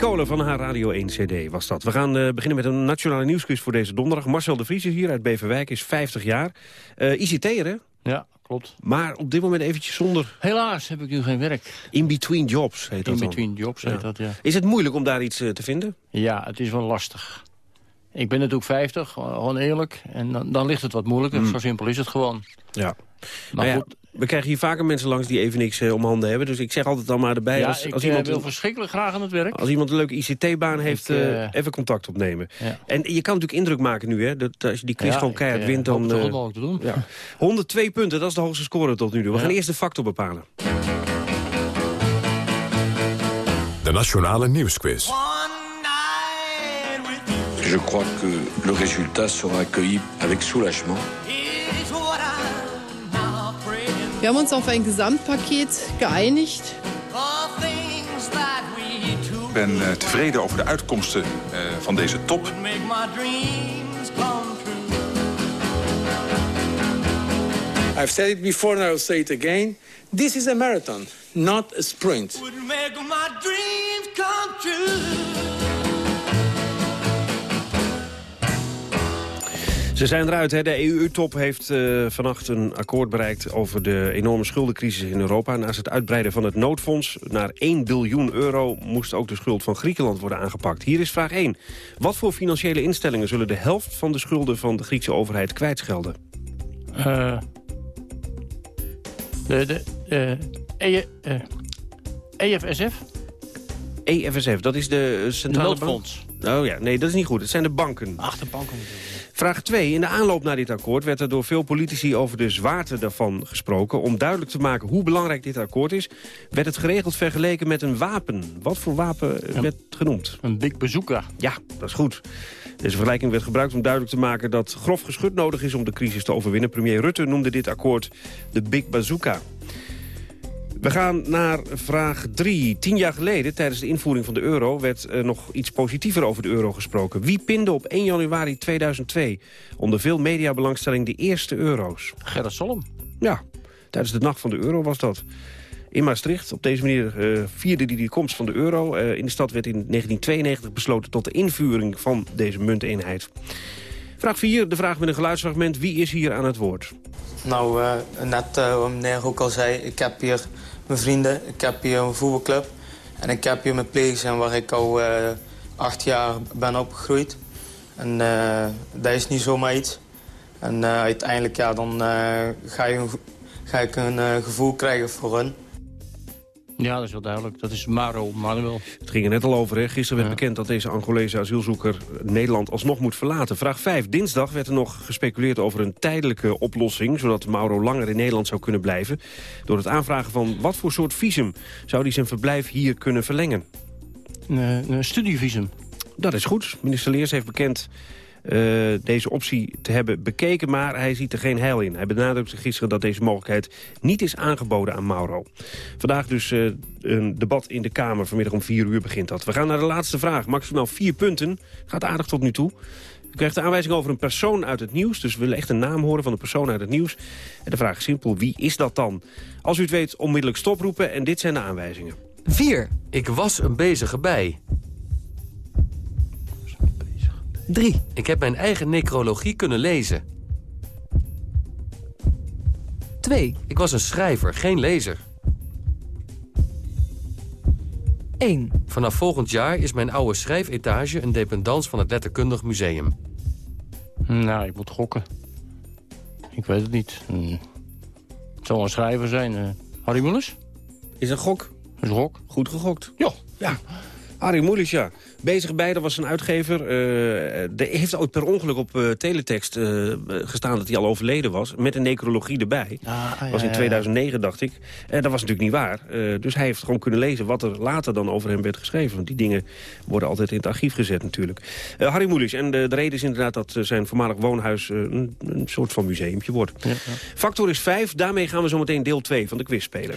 Kolen van haar Radio 1 CD was dat. We gaan eh, beginnen met een nationale nieuwsquiz voor deze donderdag. Marcel de Vries is hier uit Beverwijk, is 50 jaar. Eh ICT'er, hè? Ja, klopt. Maar op dit moment eventjes zonder... Helaas heb ik nu geen werk. In-between jobs heet dat In dan. between jobs heet Ja. dat, ja. Is het moeilijk om daar iets eh, te vinden? Ja, het is wel lastig. Ik ben natuurlijk 50, gewoon eerlijk. En dan, dan ligt het wat moeilijker. Hmm. Zo simpel is het gewoon. Ja. Maar Nou ja, goed, we krijgen hier vaker mensen langs die even niks eh, om handen hebben. Dus ik zeg altijd dan maar erbij... ja, als, ik als, eh, iemand, wil verschrikkelijk graag aan het werk. als iemand een leuke ICT-baan heeft, Ik, eh, even contact opnemen. Ja. En je kan natuurlijk indruk maken nu, hè? Dat, als je die quiz Ja, gewoon keihard wint, dan... mogelijk te doen. ja. 102 punten, dat is de hoogste score tot nu toe. We Ja. gaan eerst de factor bepalen. De Nationale Nieuwsquiz. Je crois que le résultat sera accueilli avec soulagement. Wir haben uns auf ein Gesamtpaket geeinigt. Ik ben eh, tevreden over de uitkomsten eh, van deze top. I've said it before and I'll say it again. This is a marathon, not a sprint. Ze zijn eruit. Hè. De EU-top heeft eh, vannacht een akkoord bereikt over de enorme schuldencrisis in Europa. Naast het uitbreiden van het noodfonds naar 1 biljoen euro... moest ook de schuld van Griekenland worden aangepakt. Hier is vraag 1. Wat voor financiële instellingen zullen de helft van de schulden van de Griekse overheid kwijtschelden? Eh, de de E- eh, EFSF? EFSF, dat is de centrale noodfonds. bank? Oh ja, nee, dat is niet goed. Het zijn de banken. Ach, de banken. Vraag 2. In de aanloop naar dit akkoord werd er door veel politici over de zwaarte daarvan gesproken. Om duidelijk te maken hoe belangrijk dit akkoord is, werd het geregeld vergeleken met een wapen. Wat voor wapen werd genoemd? Een big bazooka. Ja, dat is goed. Deze vergelijking werd gebruikt om duidelijk te maken dat grof geschut nodig is om de crisis te overwinnen. Premier Rutte noemde dit akkoord de Big Bazooka. We gaan naar vraag 3. Tien jaar geleden, tijdens de invoering van de euro... werd er nog iets positiever over de euro gesproken. Wie pinde op 1 januari 2002 onder veel mediabelangstelling de eerste euro's? Gerrit Solm. Ja, tijdens de nacht van de euro was dat. In Maastricht, op deze manier eh, vierde hij de komst van de euro. Eh, in de stad werd in 1992 besloten tot de invoering van deze munteenheid. Vraag 4, de vraag met een geluidsfragment. Wie is hier aan het woord? Nou, eh, net eh, wat meneer ook al zei, ik heb hier mijn vrienden, ik heb hier een voetbalclub. En ik heb hier mijn pleeggezin waar ik al eh, acht jaar ben opgegroeid. En eh, dat is niet zomaar iets. En eh, uiteindelijk, ja, dan ga, je, ga ik een gevoel krijgen voor hun. Ja, dat is wel duidelijk. Dat is Maro Manuel. Het ging er net al over. Hè? Gisteren werd bekend dat deze Angolese asielzoeker Nederland alsnog moet verlaten. Vraag 5. Dinsdag werd er nog gespeculeerd over een tijdelijke oplossing... zodat Mauro langer in Nederland zou kunnen blijven. Door het aanvragen van wat voor soort visum zou hij zijn verblijf hier kunnen verlengen. Een, eh, een studievisum. Dat is goed. Minister Leers heeft bekend eh, deze optie te hebben bekeken... maar hij ziet er geen heil in. Hij benadrukte gisteren dat deze mogelijkheid niet is aangeboden aan Mauro. Vandaag dus eh, een debat in de Kamer. Vanmiddag om vier uur begint dat. We gaan naar de laatste vraag. Maximaal vier punten. Gaat aardig tot nu toe. U krijgt de aanwijzing over een persoon uit het nieuws. Dus we willen echt een naam horen van een persoon uit het nieuws. En de vraag is simpel, wie is dat dan? Als u het weet, onmiddellijk stoproepen. En dit zijn de aanwijzingen. 4. Ik was een bezige bij. 3. Ik heb mijn eigen necrologie kunnen lezen. 2. Ik was een schrijver, geen lezer. 1. Vanaf volgend jaar is mijn oude schrijfetage een dependance van het Letterkundig Museum. Nou, ik moet gokken. Ik weet het niet. Hm. Het zal een schrijver zijn. eh. Harry Mullers? Is een gok. Is een gok. Goed gegokt. Ja. Ja. Arie Moelis, ja. Bezig bij, dat was een uitgever. Uh, heeft ooit per ongeluk op uh, teletext uh, gestaan dat hij al overleden was. Met een necrologie erbij. Ah, Dat was in 2009, dacht ik. dat was natuurlijk niet waar. dus hij heeft gewoon kunnen lezen wat er later dan over hem werd geschreven. Want die dingen worden altijd in het archief gezet natuurlijk. Harry Moelis, en de, de, reden is inderdaad dat zijn voormalig woonhuis... Een, een, soort van museumpje wordt. Ja. Factor is 5, daarmee gaan we zo meteen deel 2 van de quiz spelen.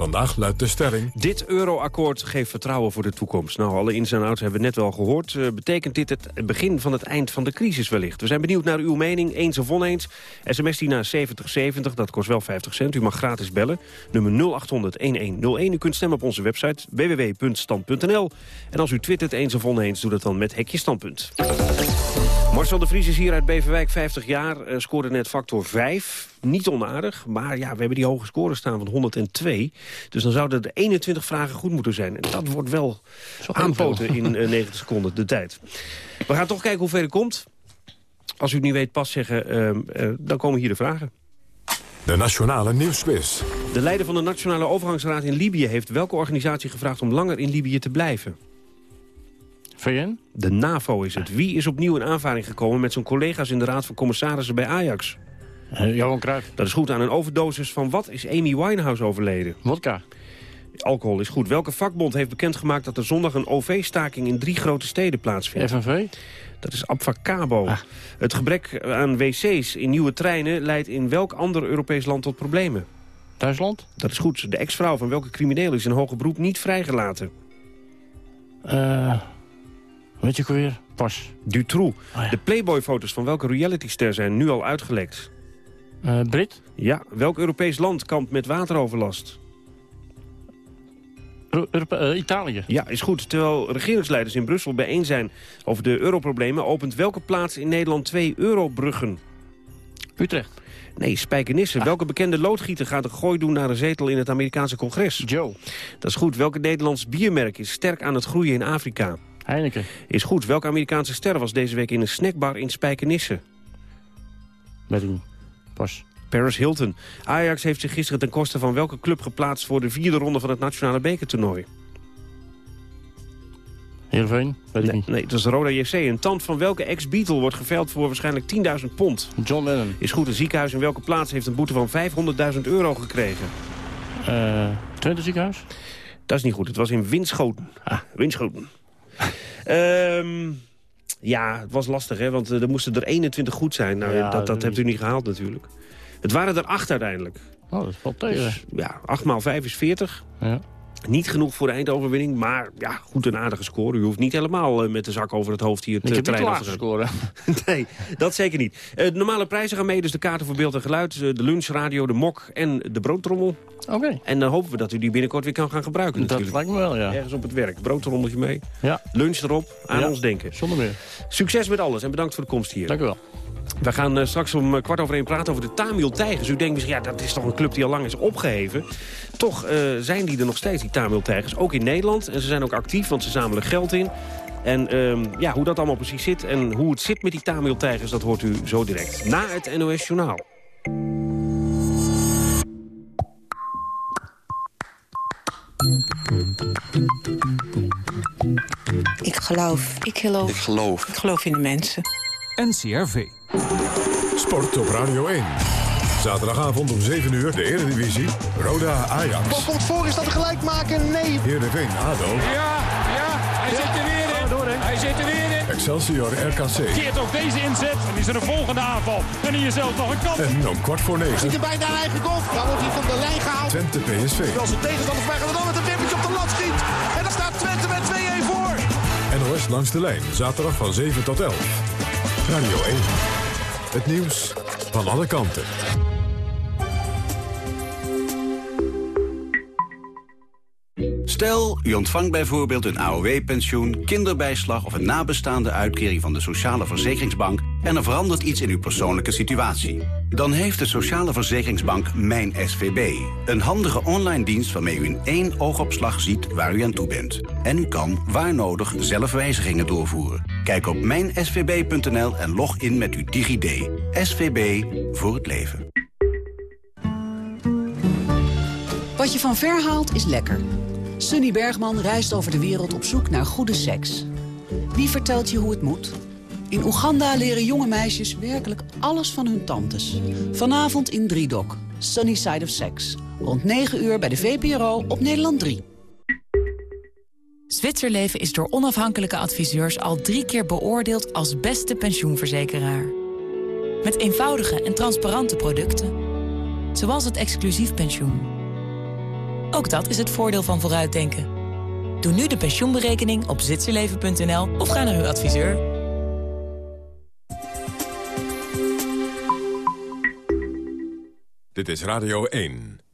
Vandaag luidt de stelling... Dit euroakkoord geeft vertrouwen voor de toekomst. Nou, alle ins en outs hebben we net wel gehoord. Uh, betekent dit het begin van het eind van de crisis wellicht? We zijn benieuwd naar uw mening, eens of oneens. SMS die naar 7070, dat kost wel 50 cent. U mag gratis bellen, nummer 0800-1101. U kunt stemmen op onze website www.stand.nl. En als u twittert eens of oneens, doe dat dan met Hekje Standpunt. Marcel de Vries is hier uit Beverwijk, 50 jaar, uh, scoorde net factor 5. Niet onaardig, maar ja, we hebben die hoge score staan van 102. Dus dan zouden er 21 vragen goed moeten zijn. En dat wordt wel aanpoten in uh, 90 seconden de tijd. We gaan toch kijken hoeveel er komt. Als u het niet weet, pas zeggen, uh, uh, dan komen hier de vragen. De Nationale Nieuwsquiz. De leider van de Nationale Overgangsraad in Libië heeft welke organisatie gevraagd om langer in Libië te blijven? VN? De NAVO is het. Wie is opnieuw in aanvaring gekomen met zijn collega's in de Raad van Commissarissen bij Ajax? Uh, Johan Cruijff. Dat is goed. Aan een overdosis van wat is Amy Winehouse overleden? Wodka. Alcohol is goed. Welke vakbond heeft bekendgemaakt dat er zondag een OV-staking in drie grote steden plaatsvindt? FNV? Dat is Abfacabo. Ah. Het gebrek aan wc's in nieuwe treinen leidt in welk ander Europees land tot problemen? Duitsland? Dat is goed. De ex-vrouw van welke crimineel is in hoger beroep niet vrijgelaten? Uh, weet je alweer? Pas. Dutroux. Oh, ja. De Playboy-foto's van welke realityster zijn nu al uitgelekt? Uh, Brit? Ja. Welk Europees land kampt met wateroverlast? Europa, uh, Italië. Ja, is goed. Terwijl regeringsleiders in Brussel bijeen zijn over de europroblemen... opent welke plaats in Nederland twee eurobruggen? Utrecht. Nee, Spijkenisse. Ah. Welke bekende loodgieter gaat een gooi doen naar een zetel in het Amerikaanse congres? Joe. Dat is goed. Welke Nederlands biermerk is sterk aan het groeien in Afrika? Heineken. Is goed. Welke Amerikaanse ster was deze week in een snackbar in Spijkenisse? Ik niet. Pas. Paris Hilton. Ajax heeft zich gisteren ten koste van welke club geplaatst... voor de vierde ronde van het nationale bekertoernooi? Heerenveen? Weet ik nee, niet. Nee, het was Roda JC. Een tand van welke ex-Beatle wordt geveild voor waarschijnlijk 10.000 pond? John Lennon. Is goed. Een ziekenhuis in welke plaats heeft een boete van 500.000 euro gekregen? Uh, Twente ziekenhuis? Dat is niet goed. Het was in Winschoten. Ah. Winschoten. Um, ja, het was lastig, hè? Want uh, er moesten er 21 goed zijn. Nou, ja, dat, dat hebt u niet gehaald natuurlijk. Het waren er acht uiteindelijk. Oh, dat valt tegen. Dus, ja, 8 maal 5 is 40. Ja. Niet genoeg voor de eindoverwinning, maar ja, goed een aardige score. U hoeft niet helemaal uh, met de zak over het hoofd hier te trainen. te scoren. nee, dat zeker niet. Uh, de normale prijzen gaan mee, dus de kaarten voor beeld en geluid... Uh, de lunchradio, de mok en de broodtrommel. Oké. Okay. En dan hopen we dat u die binnenkort weer kan gaan gebruiken natuurlijk. Dat lijkt me wel, ja. Ergens op het werk. Broodtrommeltje mee. Ja. Lunch erop, aan ja. ons denken. Zonder meer. Succes met alles en bedankt voor de komst hier. Dank u wel. We gaan uh, straks om uh, kwart over één praten over de Tamil Tijgers. U denkt misschien, ja, dat is toch een club die al lang is opgeheven. Toch uh, zijn die er nog steeds, die Tamil Tijgers. Ook in Nederland. En ze zijn ook actief, want ze zamelen geld in. En um, ja, hoe dat allemaal precies zit en hoe het zit met die Tamil Tijgers... dat hoort u zo direct. Na het NOS Journaal. Ik geloof. Ik geloof. Ik geloof. Ik geloof in de mensen. NCRV. Sport op Radio 1. Zaterdagavond om 7 uur de Eredivisie. Roda Ajax. Bal komt voor, is dat een gelijk maken? Nee. Heerenveen ADO. Ja, ja, hij zit er weer in. Door, hij zit er weer in. Excelsior RKC. Keert ook deze inzet en is er een volgende aanval. En hier zelfs nog een kans. En om kwart voor negen. Ziet er bijna een eigen golf. Dan wordt hij van de lijn gehaald. Twente PSV. Als zijn tegenstander vragen en dan met een wippertje op de lat schiet. En dan staat Twente met 2-1 voor. NOS langs de lijn. Zaterdag van 7 tot 11. Radio 1. Het nieuws van alle kanten. Stel, u ontvangt bijvoorbeeld een AOW-pensioen, kinderbijslag... of een nabestaande uitkering van de Sociale Verzekeringsbank... en er verandert iets in uw persoonlijke situatie. Dan heeft de Sociale Verzekeringsbank Mijn SVB. Een handige online dienst waarmee u in één oogopslag ziet waar u aan toe bent. En u kan, waar nodig, zelf wijzigingen doorvoeren. Kijk op mijnsvb.nl en log in met uw DigiD. SVB voor het leven. Wat je van ver haalt is lekker. Sunny Bergman reist over de wereld op zoek naar goede seks. Wie vertelt je hoe het moet? In Oeganda leren jonge meisjes werkelijk alles van hun tantes. Vanavond in Driedok. Sunny Side of Sex. Rond 9 uur bij de VPRO op Nederland 3. Zwitserleven is door onafhankelijke adviseurs al drie keer beoordeeld als beste pensioenverzekeraar. Met eenvoudige en transparante producten. Zoals het exclusief pensioen. Ook dat is het voordeel van vooruitdenken. Doe nu de pensioenberekening op zwitserleven.nl of ga naar uw adviseur. Dit is Radio 1.